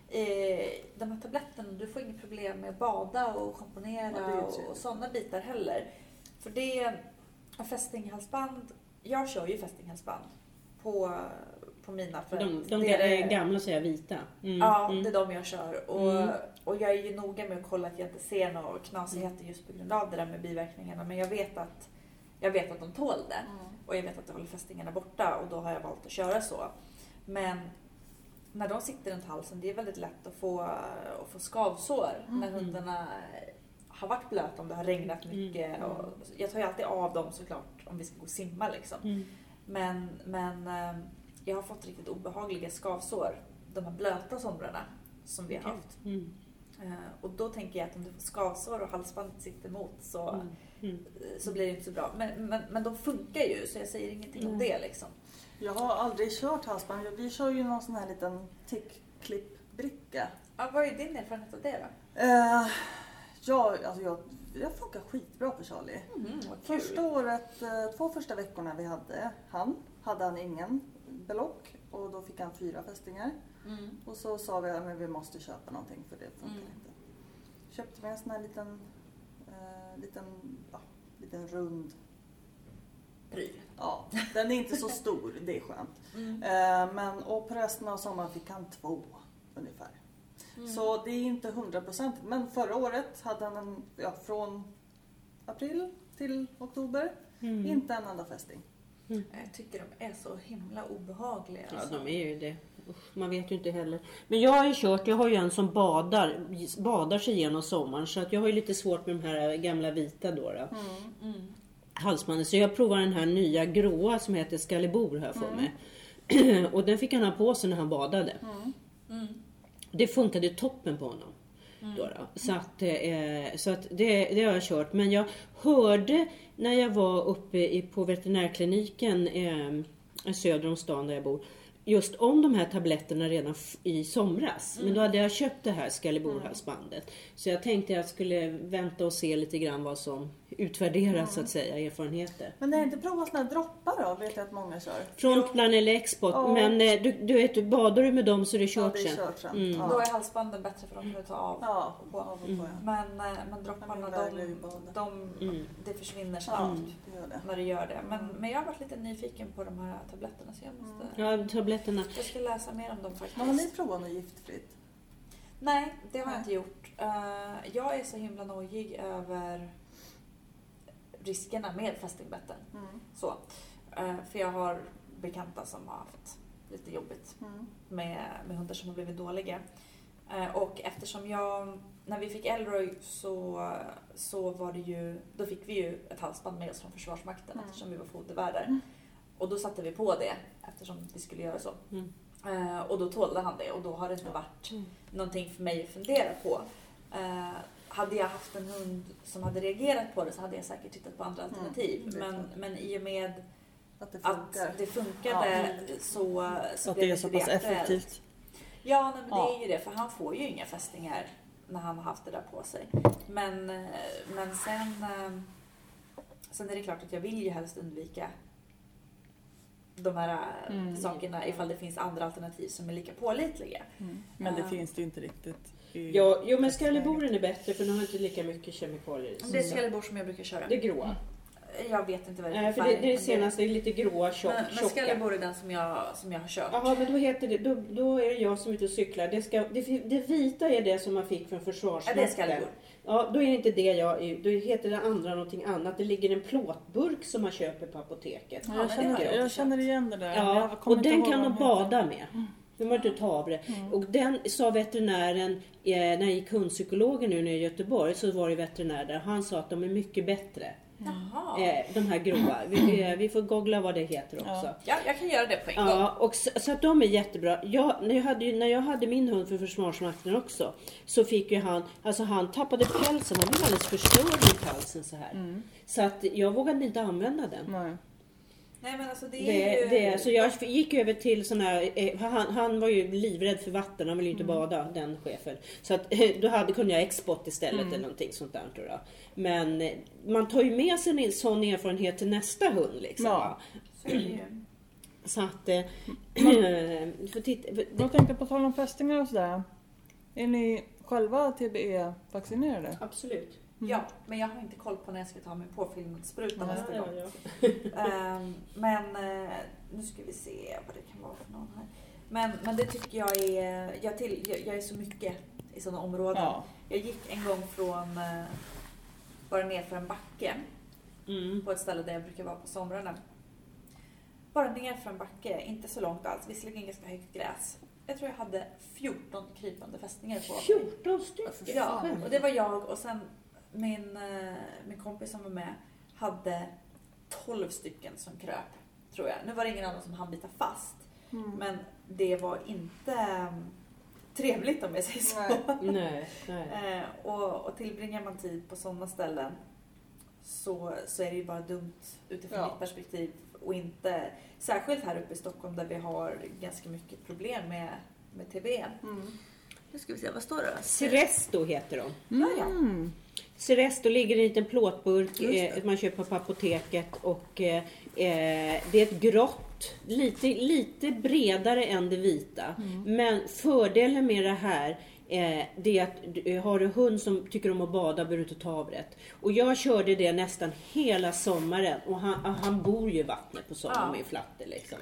eh, den här tabletten, du får inget problem med att bada och schamponera Ja, och, och sådana bitar heller. För det är fästinghalsband, jag kör ju fästinghalsband på, på mina. För De, de det är är gamla säger jag vita. Mm. Ja, mm. det är de jag kör. Och, Mm. och jag är ju noga med att kolla att jag inte ser några knasigheter just på grund av det där med biverkningarna. Men jag vet att, jag vet att de tål det. Mm. Och jag vet att det håller fästingarna borta och då har jag valt att köra så. Men när de sitter runt halsen, det är väldigt lätt att få, att få skavsår när Mm. hundarna har varit blöta, om det har regnat mycket. Mm. Och jag tar ju alltid av dem såklart om vi ska gå och simma liksom. Mm. Men, men eh, jag har fått riktigt obehagliga skavsår de här blöta somrarna som vi har Okej. haft. Mm. Eh, Och då tänker jag att om du får skavsår och halsbandet sitter emot så, Mm. Mm. så blir det inte så bra. Men, men, men de funkar ju så jag säger ingenting om det liksom. Jag har aldrig kört halsband. Vi kör ju någon sån här liten tickklippbricka. Ja, vad är din erfarenhet av det då? Eh, ja, alltså jag, jag funkar skitbra på Charlie. Mm. Första året, eh, två första veckorna vi hade han, hade han ingen belock och då fick han fyra fästingar. Mm. Och så sa vi att vi måste köpa någonting för det funkar Mm. inte. Köpte vi en sån här liten, eh, liten, ja, liten rund. Pryl. Ja, den är inte så stor, det är skönt. Mm. Eh, men och på resten av sommaren fick han två ungefär. Så det är inte hundraprocentigt. Men förra året hade han en, ja, från april till oktober, Mm. inte en enda fästing. Jag tycker de är så himla obehagliga. Ja, alltså. de är ju det. Usch, man vet ju inte heller. Men jag har ju kört, jag har ju en som badar, badar sig igenom sommaren. Så att jag har ju lite svårt med de här gamla vita då. då. Mm. Halsbandet. Så jag provar den här nya gråa som heter Scalibor här för mig. Och den fick han ha på sig när han badade. Mm. Det funkade toppen på honom. Då då. Så, att, eh, så att det, det har jag kört. Men jag hörde när jag var uppe i, på veterinärkliniken eh, söder om stan där jag bor. Just om de här tabletterna redan i somras. Men då hade jag köpt det här Scalibor-halsbandet. Så jag tänkte jag skulle vänta och se lite grann vad som utvärderas så att säga, erfarenheter. Men har inte provat här droppar då? Vet jag att många kör. Frontplan eller export. Ja. Men eh, du, du vet, badar du med dem så är det Ja, kört det är sen. kört sen. Mm. Då Ja. är halsbanden bättre för de kan du ta av. Ja, på. av och på ja. Men, eh, men dropparna, det de, bada. de, Mm. det försvinner Ja, snabbt det det. när det gör det. Men, men jag har varit lite nyfiken på de här tabletterna så jag måste... Ja, tabletterna. Jag ska läsa mer om dem faktiskt. Men har ni provat något giftfritt? Nej, det har jag Nej. inte gjort. Eh, jag är så himla nojig över riskerna med fästingbetten. Mm. Så. Eh, för jag har bekanta som har haft lite jobbigt Mm. med, med hundar som har blivit dåliga. Eh, och eftersom jag, när vi fick Elroy så, så var det ju, då fick vi ju ett halsband med oss från Försvarsmakten Mm. eftersom vi var fodervärdar. Mm. Och då satte vi på det eftersom vi skulle göra så. Mm. Eh, och då tålde han det och då har det inte varit Mm. någonting för mig att fundera på. Eh, hade jag haft en hund som hade reagerat på det så hade jag säkert tittat på andra Mm, alternativ. är men, men i och med Att det att funkar? det funkade så, så att blev det är så pass aktuellt. effektivt? Ja, nej, men Ja. det är ju det. För han får ju inga fästingar när han har haft det där på sig. Men, eh, men sen, eh, sen är det klart att jag vill ju helst undvika de här eh, Mm. sakerna ifall det finns andra alternativ som är lika pålitliga. Mm. Men det Ja. finns det ju inte riktigt. I- Ja, jo men Scaliboren är bättre för den har inte lika mycket kemikalier i sig. Det är Scalibor som jag brukar köra. Det är gråa. Jag vet inte vad det är Nej, för det, det är det senaste, det är lite gråa, tjock, Men, men tjocka. Scalibor är den som jag, som jag har kört. Jaha, men då heter det, då, då är det jag som är ute och cyklar. Det, ska, det, det vita är det som man fick från Ja, det är Försvarsmakten. Scalibor. Ja, då är det inte det jag är. Då heter det andra någonting annat. Det ligger en plåtburk som man köper på apoteket. Ja, jag, känner, jag känner igen det där. Ja, och den kan man bada med. Du behöver inte ta av det. Och den sa veterinären, eh, när jag gick hundpsykologen nu nere i Göteborg, så var det veterinär där. Han sa att de är mycket bättre. Eh, de här gråa. Vi, eh, vi får googla vad det heter också. Ja. Ja, jag kan göra det på en gång. Ja, och så, så att de är jättebra. Jag, när, jag hade, när jag hade min hund för Försvarsmakten också så fick ju han, alltså han tappade pälsen, han blev alldeles förstörd i pälsen så här. Mm. Så att jag vågade inte använda den. Nej. Nej men alltså det Det, är ju... det, så jag gick över till sån här, eh, han, han var ju livrädd för vatten, han ville ju inte bada den chefen. Så att, eh, då hade, kunde jag export istället eller någonting sånt där tror jag. Men eh, man tar ju med sig en sån erfarenhet till nästa hund liksom. Ja. Så är det ju. Så att, eh, för titta, för, Jag tänkte på tal om fästingar och sådär. Är ni själva TBE-vaccinerade? absolut. Ja, men jag har inte koll på när jag ska ta min påfyllnadsspruta nästa Ja, gång. ja. Ehm, men eh, nu ska vi se vad det kan vara för någon här. Men, men det tycker jag är... Jag, till, jag, jag är så mycket i sådana områden. Ja. Jag gick en gång från eh, bara ner för en backe Mm. på ett ställe där jag brukar vara på somrarna. Bara ner för en backe, inte så långt alls, visserligen ganska högt gräs. Jag tror jag hade 14 krypande fästingar på mig. 14 stycken? Ja, och det var jag och sen min, eh, min kompis som var med hade 12 stycken som kröp, tror jag. Nu var det ingen annan som hann bita fast, Mm. men det var inte mm, trevligt om jag säger så. Nej. Nej, nej. Eh, och, och tillbringar man tid på sådana ställen så, så är det ju bara dumt utifrån Ja. mitt perspektiv och inte, särskilt här uppe i Stockholm där vi har ganska mycket problem med, med TB. Mm. Nu ska vi se, vad står det? Ceresto heter de. Ja, ja. Ceresto ligger i en liten plåtburk eh, man köper på apoteket och eh, eh, det är ett grått, lite, lite bredare än det vita. Mm. Men fördelen med det här eh, det är att du- har du hund som tycker om att bada behöver du inte ta av det. Och jag körde det nästan hela sommaren och han, han bor ju i vattnet på sommaren Ja. med flatte liksom.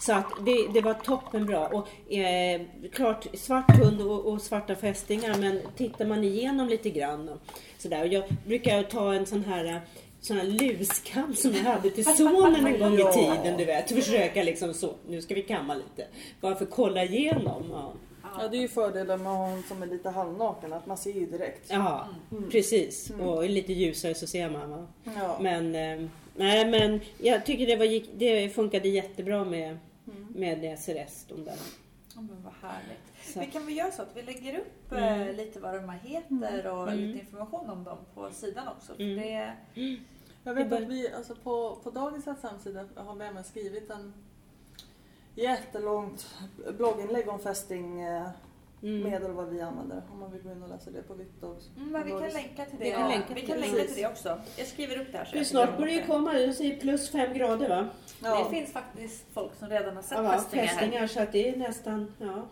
Så att det, det var toppenbra. Och eh, klart svart hund och, och, svarta fästingar men tittar man igenom lite grann sådär. Och jag brukar ta en sån här sån här luskam som jag hade till sonen en gång i tiden, du vet. Försöka liksom så, nu ska vi kamma lite. Bara för att kolla igenom. Ja. Ja det är ju fördelen med hon som är lite halvnaken att man ser ju direkt. Ja mm. precis mm. och lite ljusare så ser man. Va? Ja. Men, eh, nej, men jag tycker det, var, det funkade jättebra med, mm. med SRS. De där. Ja, men vad härligt. Så. Vi kan väl göra så att vi lägger upp eh, mm. lite vad de här heter och mm. lite information om dem på sidan också. För det, jag vet att vi, alltså på, på dagens hemsida har vi även skrivit en jättelångt blogginlägg om fästingmedel mm. och vad vi använder. Om man vill gå in och läsa det på Vittdogs. Mm, men vi kan länka till det. Vi kan länka, vi kan länka till det också. Jag skriver upp det här. Så snart börjar det komma? Du säger plus fem grader va? Ja. Det finns faktiskt folk som redan har sett ja, fästingar, fästingar här. Så att det är nästan, ja.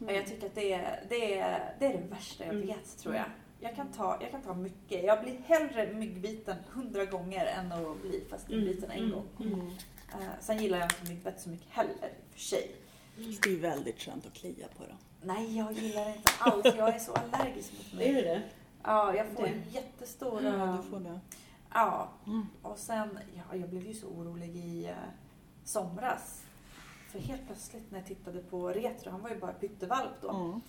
Mm. Jag tycker att det är, det är, det är det värsta jag mm. vet tror jag. Jag kan, ta, jag kan ta mycket. Jag blir hellre myggbiten hundra gånger än att bli fästingbiten en mm. gång. Uh, sen gillar jag inte myggbett så mycket heller för sig. Det är väldigt skönt att klia på dem. Nej, jag gillar det inte alls. Jag är så allergisk mot mygg. Är du det? Ja, jag får det. jättestora... Ja, du får det. Ja, mm. och sen, ja, jag blev ju så orolig i uh, somras. För helt plötsligt när jag tittade på Retro, han var ju bara pyttevalp då. Mm.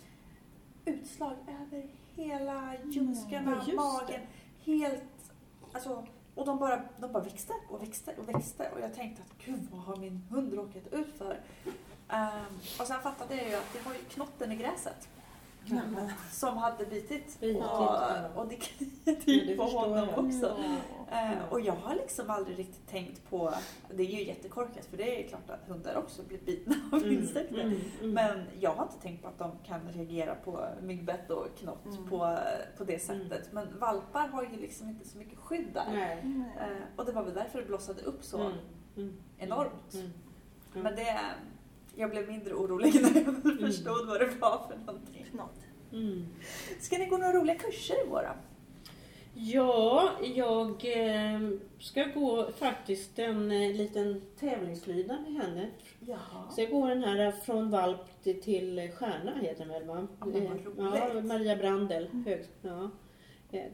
Utslag över hela ljumskarna, mm, magen. Helt, alltså och de bara, de bara växte och växte och växte och jag tänkte att gud vad har min hund råkat ut för? Um, och sen fattade jag ju att det var ju knotten i gräset. Mm. Som hade bitit. bitit och, det kliade ju på honom också. Mm. Uh, och jag har liksom aldrig riktigt tänkt på, det är ju jättekorkat för det är klart att hundar också blir bitna av mm. insekter. Mm. Mm. Men jag har inte tänkt på att de kan reagera på myggbett och knott mm. på, på det sättet. Men valpar har ju liksom inte så mycket skydd där. Uh, och det var väl därför det blossade upp så enormt. Men det jag blev mindre orolig när jag mm. förstod vad det var för någonting. Mm. Ska ni gå några roliga kurser i vår Ja, jag eh, ska gå faktiskt en eh, liten tävlingslydnad med henne. Jaha. Så jag går den här från valp till stjärna heter den väl va? Ja, ja Maria Brandel. Mm. Hög, ja,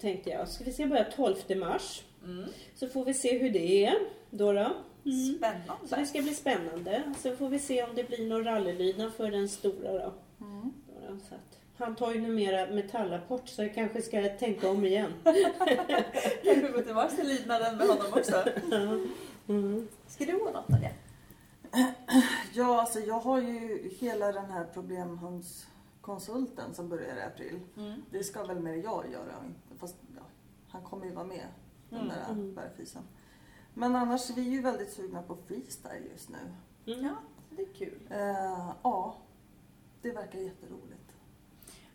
tänkte jag. Ska vi se, börja 12 mars. Mm. Så får vi se hur det är. Då, då. Mm. Spännande. Så det ska bli spännande. Så får vi se om det blir någon rallylydnad för den stora då. Mm. så att, han tar ju numera metallapport så jag kanske ska tänka om igen. kanske gå tillbaka till lydnaden med honom också. Mm. Ska du gå något av det? Ja, alltså jag har ju hela den här problemhundskonsulten som börjar i april. Mm. Det ska väl mer jag göra. Fast ja, han kommer ju vara med, den mm. där mm. bärfisen. Men annars, vi är ju väldigt sugna på freestyle just nu. Mm. Ja, det är kul. Uh, ja, det verkar jätteroligt.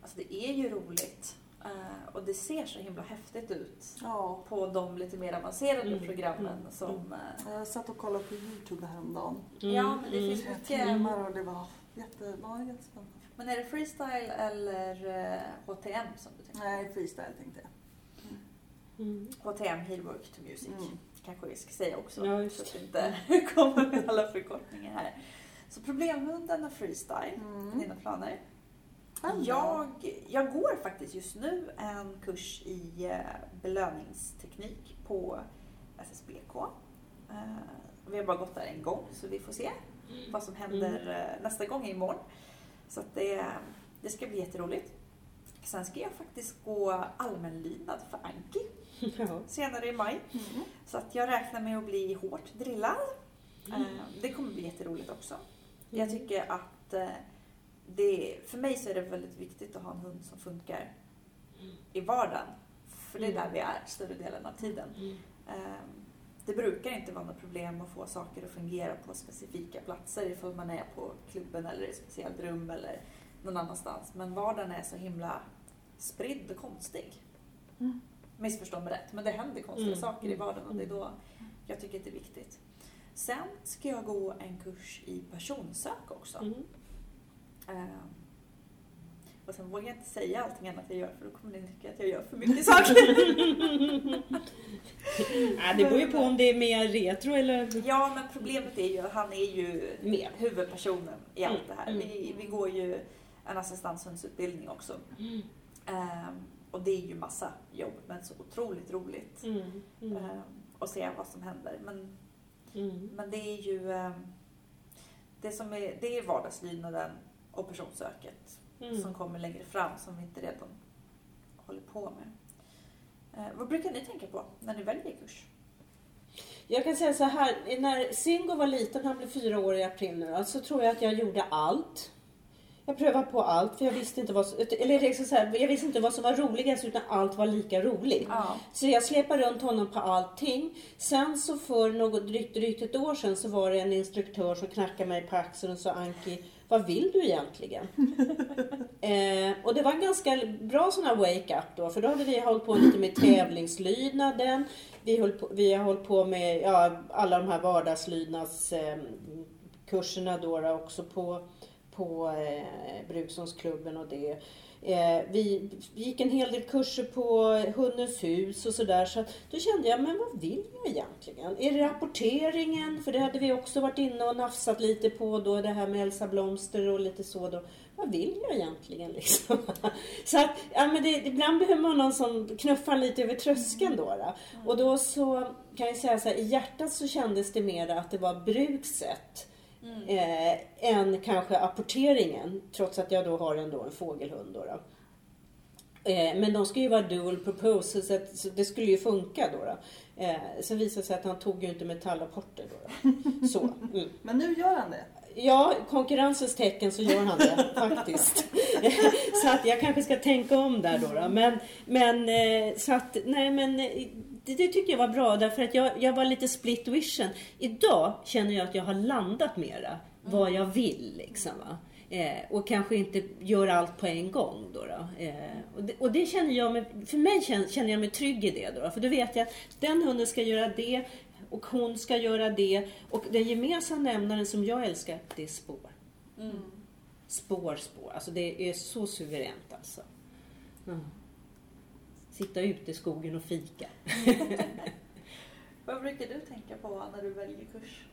Alltså det är ju roligt. Uh, och det ser så himla häftigt ut ja. på de lite mer avancerade mm. programmen mm. som... Uh... Jag satt och kollade på Youtube häromdagen. Mm. Ja, men det mm. finns mycket... timmar och det var jätte, ja, jättespännande. Men är det freestyle eller HTM som du tänker Nej, freestyle tänkte jag. Mm. HTM, Heel Work to Music. Kanske vi ska säga också. Ja, så att vi inte kommer med alla förkortningar här. Så problemhunden och freestyle, mm. dina planer? Jag, jag går faktiskt just nu en kurs i eh, belöningsteknik på SSBK. Eh, vi har bara gått där en gång så vi får se vad som händer mm. Eh, nästa gång imorgon. Så det, det ska bli jätteroligt. Sen ska jag faktiskt gå allmänlydnad för Anki ja. senare i maj. Mm. Så att jag räknar med att bli hårt drillad. Mm. Det kommer bli jätteroligt också. Jag mm. tycker att eh, det, för mig så är det väldigt viktigt att ha en hund som funkar i vardagen. För det är där vi är större delen av tiden. Ehm, det brukar inte vara något problem att få saker att fungera på specifika platser ifall man är på klubben eller i ett speciellt rum eller någon annanstans. Men vardagen är så himla spridd och konstig. Mm. Missförstå mig rätt, men det händer konstiga mm. saker i vardagen och det är då jag tycker att det är viktigt. Sen ska jag gå en kurs i personsök också. Mm. Uh, Och sen vågar jag inte säga allting annat jag gör för då kommer ni tycka att jag gör för mycket saker. ja, det beror ju på om det är mer retro eller... ja, men problemet är ju att han är ju Mer. huvudpersonen i allt Mm, det här. mm. Vi, vi går ju en assistanshundsutbildning också. Mm. Ehm, och det är ju massa jobb, men så otroligt roligt Mm. Mm. ehm, att se vad som händer. Men, Mm. men det är ju ehm, det som är, det är vardagslydnaden och personsöket Mm. som kommer längre fram som vi inte redan håller på med. Eh, vad brukar ni tänka på när ni väljer kurs? Jag kan säga så här, när Singo var liten, han blev fyra år i april nu, så tror jag att jag gjorde allt. Jag prövade på allt för jag visste inte vad, eller liksom så här, jag visste inte vad som var roligast utan allt var lika roligt. Ja. Så jag släpade runt honom på allting. Sen så för något drygt, drygt ett år sedan så var det en instruktör som knackade mig på axeln och sa Anki, vad vill du egentligen? eh, och det var en ganska bra sån här wake-up då, för då hade vi hållit på lite med tävlingslydnaden. Vi, höll på, vi har hållit på med ja, alla de här vardagslydnads eh, då, då också på, på eh, Brukshundsklubben och det. Eh, vi gick en hel del kurser på Hundens hus och sådär. Så då kände jag, men vad vill jag egentligen? Är det rapporteringen? För det hade vi också varit inne och nafsat lite på då, det här med Elsa Blomster och lite så då. Vad vill jag egentligen liksom? Så att, ja men det, ibland behöver man någon som knuffar lite över tröskeln då. då. Och då så kan jag säga så här, i hjärtat så kändes det mer att det var brukset Mm. eh, än kanske apporteringen. Trots att jag då har ändå en fågelhund. Då, då. Eh, men de ska ju vara dual purpose så, att, så det skulle ju funka då. då. Eh, sen visade det sig att han tog ju inte metallapporter då. då. Så. Mm. Men nu gör han det. Ja, konkurrensens tecken så gör han det faktiskt. så att jag kanske ska tänka om där då. då. Men, men eh, så att, nej men det, det tycker jag var bra därför att jag, jag var lite split vision. Idag känner jag att jag har landat mera vad jag vill liksom. Eh, och kanske inte gör allt på en gång. Då, då. Eh, och, det, och det känner jag mig, för mig känner, känner jag mig trygg i det. Då, då. För då vet jag att den hunden ska göra det och hon ska göra det. Och den gemensamma nämnaren som jag älskar, det är spår. Mm. Spår, spår. Alltså det är så suveränt alltså. Mm. Sitta ute i skogen och fika. Vad brukar du tänka på när du väljer kurs?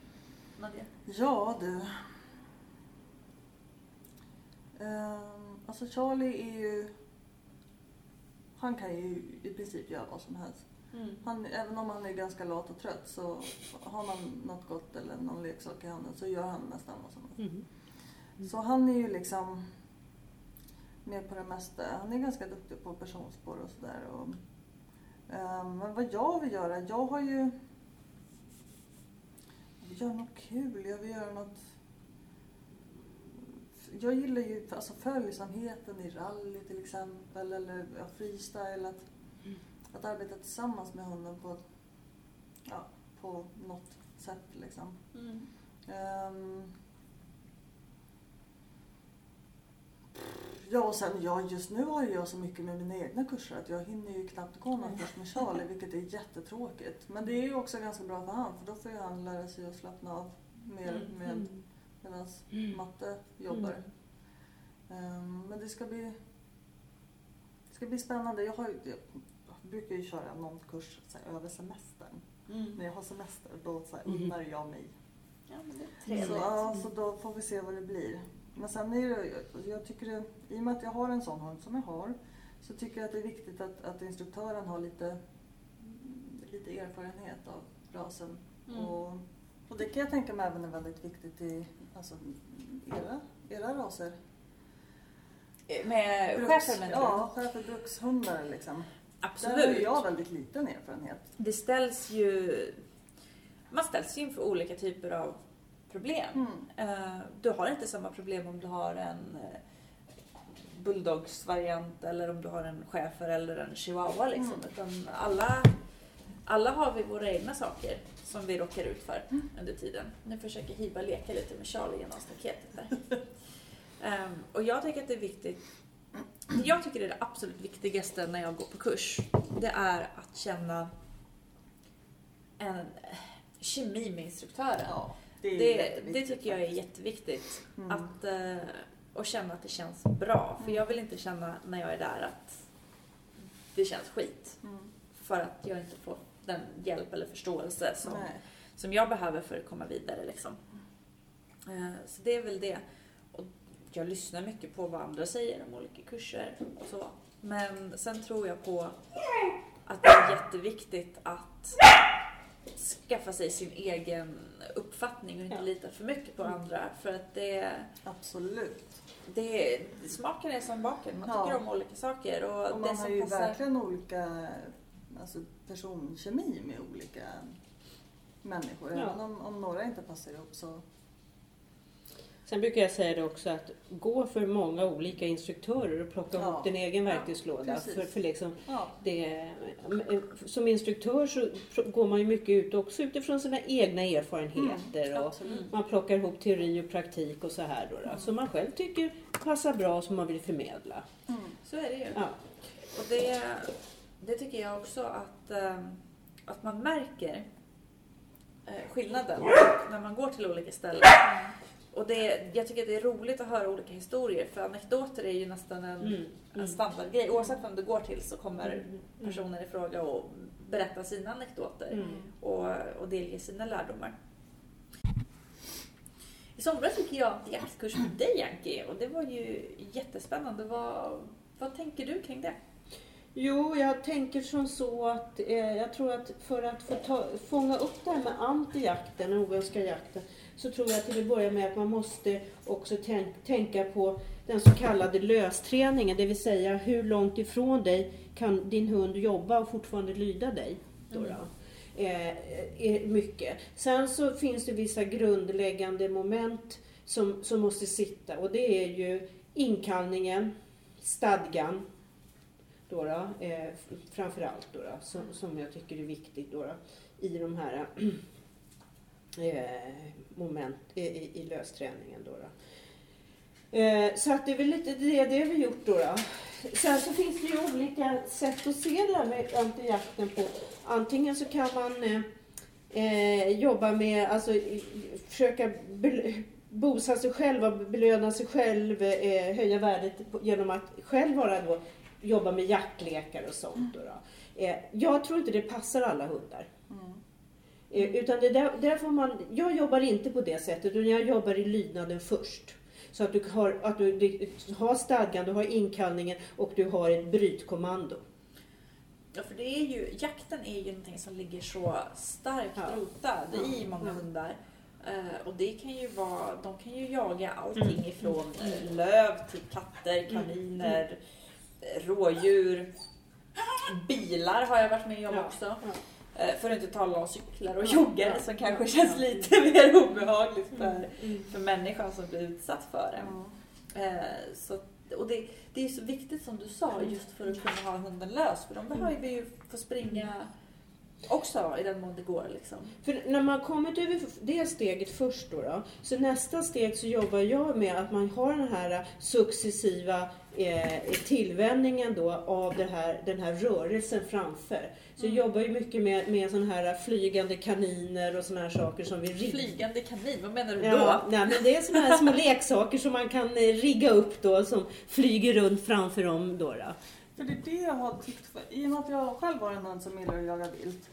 Nadja? Ja du. Ehm, alltså Charlie är ju... Han kan ju i princip göra vad som helst. Mm. Han, även om han är ganska lat och trött så har man något gott eller någon leksak i handen så gör han nästan vad som helst. Mm. Så han är ju liksom med på det mesta. Han är ganska duktig på personspår och sådär. Och, ehm, men vad jag vill göra, jag har ju... Jag vill göra något kul, jag vill göra något... Jag gillar ju alltså följsamheten i rally till exempel eller ja, freestyle. Att, att arbeta tillsammans med hunden på, ja, på något sätt liksom. Mm. Ehm. Ja, och sen ja, just nu har jag så mycket med mina egna kurser att jag hinner ju knappt gå någon kurs med Charlie, vilket är jättetråkigt. Men det är ju också ganska bra för han, för då får ju han lära sig att slappna av mer Mm. med medan Mm. matte jobbar. Ehm, men det ska bli det ska bli spännande. Jag, har, jag brukar ju köra någon kurs så här, över semestern. Mm. När jag har semester då så här, unnar jag mig Ja, men det är så, trevligt. ja, så då får vi se vad det blir. Men sen är det, jag- jag tycker det, i och med att jag har en sån hund som jag har, så tycker jag att det är viktigt att, att instruktören har lite, lite erfarenhet av rasen. Mm. Och, och det kan jag tänka mig även är väldigt viktigt i alltså, era, era raser. Med chefer menar du? Ja, chefer, brukshundar liksom. Där har Absolut. jag väldigt liten erfarenhet. Det ställs ju... Man ställs ju inför olika typer av problem. Mm. Eh, Du har inte samma problem om du har en eh, bulldogsvariant eller om du har en schäfer eller en chihuahua. Liksom. Mm. Utan alla, alla har vi våra egna saker som vi råkar ut för Mm. under tiden. Nu försöker Hiba leka lite med Charlie genom staketet här. Ehm, och jag tycker att det är viktigt. Jag tycker det är det absolut viktigaste när jag går på kurs. Det är att känna en eh, kemi med instruktören. Ja, det Det, tycker jag är jätteviktigt. Mm. Att, eh, och känna att det känns bra. För jag vill inte känna när jag är där att det känns skit. Mm. För att jag inte får den hjälp eller förståelse som, Nej. som jag behöver för att komma vidare. Liksom. Eh, Så det är väl det. Och jag lyssnar mycket på vad andra säger om olika kurser och så. Men sen tror jag på att det är jätteviktigt att skaffa sig sin egen uppfattning och inte Ja. lita för mycket på andra. För att det, Absolut. det, smaken är som baken. Man Ja. tycker om olika saker. Och, Och det man har ju passar... verkligen olika alltså, personkemi med olika människor. Ja. Även om, om några inte passar ihop så... Sen brukar jag säga det också att gå för många olika instruktörer och plocka Ja. ihop din egen verktygslåda. precis. för, för liksom Ja. det, som instruktör så går man ju mycket ut också utifrån sina egna erfarenheter. och Absolut. Man plockar ihop teori och praktik och så här då. då som man själv tycker passar bra och som man vill förmedla. Mm. Så är det ju. Ja. Och det, det tycker jag också att, ehm, att man märker eh, skillnaden när man går till olika ställen. Och det, jag tycker att det är roligt att höra olika historier för anekdoter är ju nästan en, Mm. en standardgrej. Oavsett vem du går till så kommer Mm. personen i fråga och berätta sina anekdoter Mm. och, och delge sina lärdomar. I somras fick jag en jaktkurs med dig Anki och det var ju jättespännande. Vad, vad tänker du kring det? Jo, jag tänker som så att eh, jag tror att för att få ta, fånga upp det här med antijakten, den oönskade jakten, så tror jag till att börja med att man måste också tänk, tänka på den så kallade lösträningen, det vill säga hur långt ifrån dig kan din hund jobba och fortfarande lyda dig. Då då. Eh, är mycket. Sen så finns det vissa grundläggande moment som, som måste sitta och det är ju inkallningen, stadgan, då då, eh, framförallt då, då som, som jag tycker är viktigt då, då i de här Eh, moment i, i, i lösträningen. Då, då. Eh, så att det är väl lite det, det vi gjort då, då. Sen så finns det ju olika sätt att se det här med antijakten på. Antingen så kan man eh, eh jobba med, alltså försöka bosa sig själv och belöna sig själv, eh, höja värdet på- genom att själv vara då, jobba med jaktlekar och sånt. Då, då. Eh, jag tror inte det passar alla hundar. Mm. Eh, Utan det där, där får man, jag jobbar inte på det sättet utan jag jobbar i lydnaden först. Så att du har, att du, du har stadgan, du har inkallningen och du har ett brytkommando. Ja, för det är ju, jakten är ju någonting som ligger så starkt Ja. rotad i Ja. många Ja. hundar. Eh, och det kan ju vara, de kan ju jaga allting Mm. ifrån eh, löv till katter, kaniner, eh, rådjur. Bilar har jag varit med om Ja. också. Eh, för att inte tala om cyklar och Ja. som kanske känns lite mer obehagligt för, Mm. för människan som blir utsatt för det. Mm. Eh, så, och det, det är så viktigt som du sa Mm. just för att kunna ha hunden lös. För de behöver ju få springa också i den mån det går. Liksom. För när man kommit över det steget först då, då så nästa steg så jobbar jag med att man har den här successiva eh, tillvänjningen då av det här, den här rörelsen framför. Så jag jobbar ju mycket med, med sådana här flygande kaniner och sådana här saker som vi riggar. Flygande kanin, vad menar du Ja, då? nej, men det är sådana här små leksaker som man kan eh, rigga upp då som flyger runt framför dem då. då. För det är det jag har tyckt, för, i och med att jag själv har en hund som gillar att jaga vilt.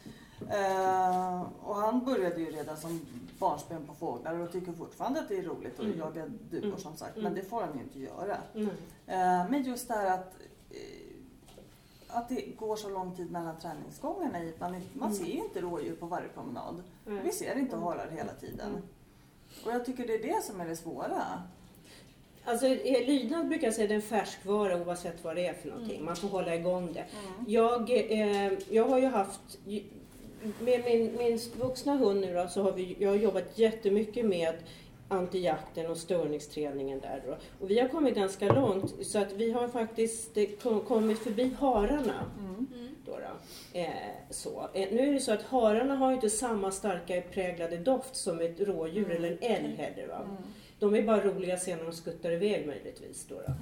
Eh, och han började ju redan som barnsben på fåglar och tycker fortfarande att det är roligt att Mm. jaga duvor Mm. som sagt. Mm. Men det får han ju inte göra. Mm. Eh, men just det här att, eh, att det går så lång tid mellan träningsgångarna i man, man Mm. ser ju inte rådjur på varje promenad. Mm. Vi ser inte harar hela tiden. Mm. Och jag tycker det är det som är det svåra. Alltså lydnad brukar jag säga det är en färskvara oavsett vad det är för någonting. Mm. Man får hålla igång det. Mm. Jag, eh, jag har ju haft, med min, min vuxna hund nu då, så har vi, jag har jobbat jättemycket med antijakten och störningsträningen där då. Och vi har kommit ganska långt så att vi har faktiskt eh, kom- kommit förbi hararna. Mm. Då då. Eh, så. Eh, nu är det så att hararna har ju inte samma starka präglade doft som ett rådjur eller en älg heller. Va? Mm. De är bara roliga att se när de skuttar iväg möjligtvis. Då då.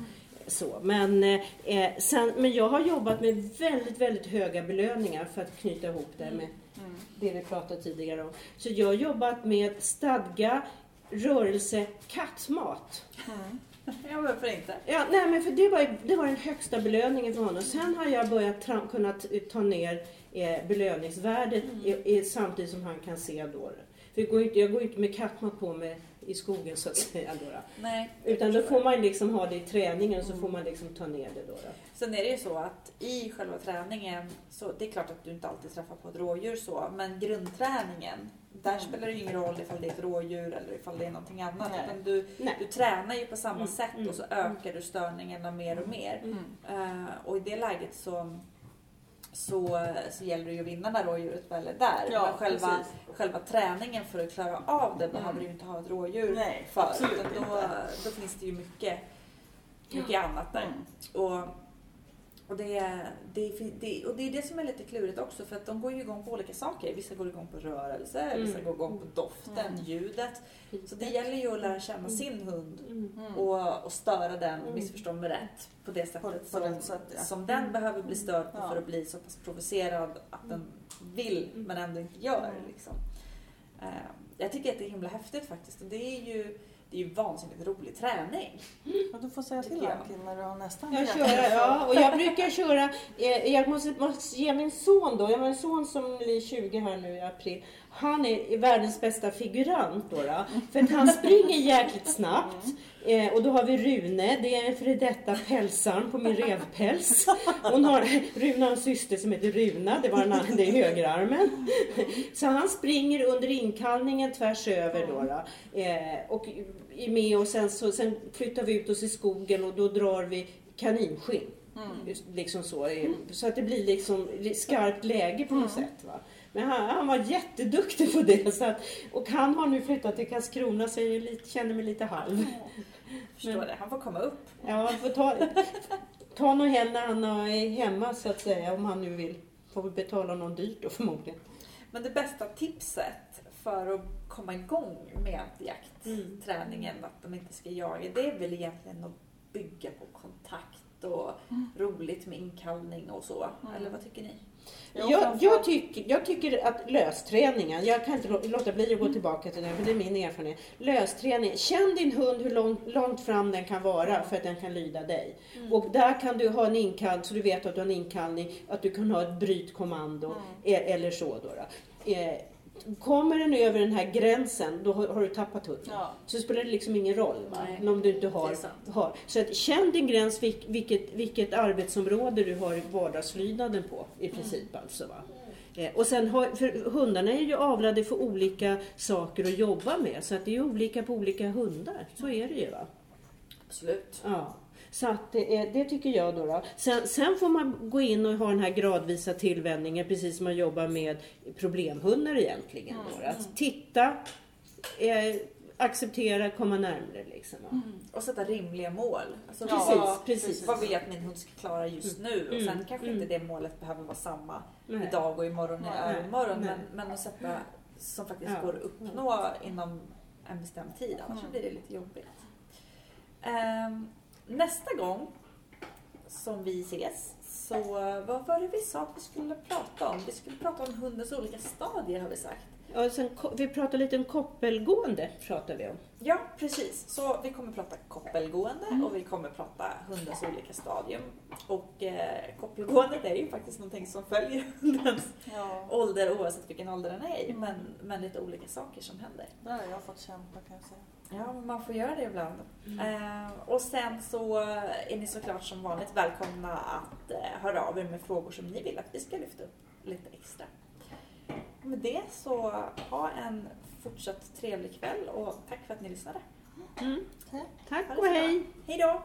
Så, men, eh, sen, men jag har jobbat med väldigt, väldigt höga belöningar för att knyta ihop det med Mm. det vi pratade tidigare om. Så jag har jobbat med stadga, rörelse, kattmat. Mm. Ja, varför inte? Ja, nej men för det var, det var den högsta belöningen för honom. Sen har jag börjat tra- kunna t- ta ner eh, belöningsvärdet Mm. i, i, samtidigt som han kan se då. För jag går ju inte, jag går ju inte med kattmat på mig i skogen så att säga. Då, då. Nej. Utan då får man liksom ha det i träningen och så får man liksom ta ner det då. då. Sen är det ju så att i själva träningen, så det är klart att du inte alltid träffar på ett rådjur så, men grundträningen, där spelar det ju ingen roll ifall det är ett rådjur eller ifall det är någonting annat. Nej. Utan du, Nej. du tränar ju på samma Mm, sätt mm, och så mm. ökar du störningarna mer och mer. Mm. Eh, och i det läget så, så, så gäller det ju att vinna när rådjuret väl är där. Ja, men själva, precis. själva träningen för att klara av det Mm. behöver du ju inte ha ett rådjur Nej, för. absolut då, då finns det ju mycket, mycket annat där. Mm. Och, och, det, det, det, och det är det som är lite klurigt också för att de går ju igång på olika saker. Vissa går igång på rörelse, Mm. vissa går igång på doften, Mm. ljudet. Så det gäller ju att lära känna sin hund Mm. Mm. och, och störa den, Mm. missförstå mig rätt, på det sättet På- på som, sätt, ja. som den behöver bli störd på Ja. för att bli så pass provocerad att den vill Mm. men ändå inte gör. Mm. Liksom. Eh, jag tycker att det är himla häftigt faktiskt och det är ju, det är ju vansinnigt rolig träning. Ja, du får säga till. Anki när du har nästan Jag kör, ja, och jag brukar köra, eh, jag måste, måste ge min son då, jag har en son som blir 20 här nu i april. Han är världens bästa figurant då, då för att han springer jäkligt snabbt. Eh, och då har vi Rune, det är en före detta pälsaren på min revpäls. Hon har, Rune har en syster som heter Runa, det var en annan, det är högerarmen. Så han springer under inkallningen tvärs över då. då eh, och är med och sen, så, sen flyttar vi ut oss i skogen och då drar vi kaninskinn. Mm. Liksom så, så att det blir liksom skarpt läge på något sätt. Va? Men han, han var jätteduktig på det. Så att, och han har nu flyttat till Karlskrona så jag lite, känner mig lite halv. Förstår Men- det, han får komma upp. Ja, han får ta, ta nog hem när han är hemma så att säga. Om han nu vill. Får väl betala någon dyrt då förmodligen. Men det bästa tipset för att komma igång med Mm. jaktträningen, att de inte ska jaga, det är väl egentligen att bygga på kontakt och Mm. roligt med inkallning och så. Mm. Eller vad tycker ni? Jag, jag, tycker, jag tycker att lösträningen, jag kan inte lå- låta bli att gå tillbaka till den för det är min erfarenhet. Lösträning, känn din hund hur långt, långt fram den kan vara för att den kan lyda dig. Och där kan du ha en inkall så du vet att du har en inkallning, att du kan ha ett brytkommando Mm. e- eller så. Då, då. Eh, Kommer den över den här gränsen, då har, har du tappat hunden. Ja. Så spelar det liksom ingen roll va? Nej. om du inte har, har. Så att känn din gräns, vilk, vilket, vilket arbetsområde du har vardagslydnaden på i princip. Alltså, va? Eh, Och sen har, för hundarna är ju avlade för olika saker att jobba med. Så att det är olika på olika hundar. Så är det ju. va. Absolut. Ja. Så att det, är- det tycker jag då. då. Sen, sen får man gå in och ha den här gradvisa tillvänjningen precis som man jobbar med problemhundar egentligen. Då. Att titta, eh, acceptera, komma närmare. Liksom, va. Och sätta rimliga mål. Alltså, Precis, vad, precis. vad vill jag att min hund ska klara just nu? Och sen Mm, kanske mm. inte det målet behöver vara samma Nej. idag och imorgon och övermorgon. Men, men att sätta som faktiskt Ja, går att uppnå inom en bestämd tid. Annars Mm. blir det lite jobbigt. Ehm, nästa gång som vi ses så vad var det vi sa att vi skulle prata om? Vi skulle prata om hundens olika stadier har vi sagt. Ja, sen, vi pratar lite om koppelgående. Pratar vi om. Ja, precis. Så vi kommer prata koppelgående Mm. och vi kommer prata hundens olika stadium. Och eh, koppelgåendet är ju faktiskt någonting som följer hundens Ja, ålder oavsett vilken ålder den är i. Men, men lite olika saker som händer. där har jag fått kämpa kan jag säga. Ja, man får göra det ibland. Eh, och sen så är ni såklart som vanligt välkomna att eh, höra av er med frågor som ni vill att vi ska lyfta upp lite extra. Med det så ha en fortsatt trevlig kväll och tack för att ni lyssnade. Mm. Tack. Tack och hej! Hej då!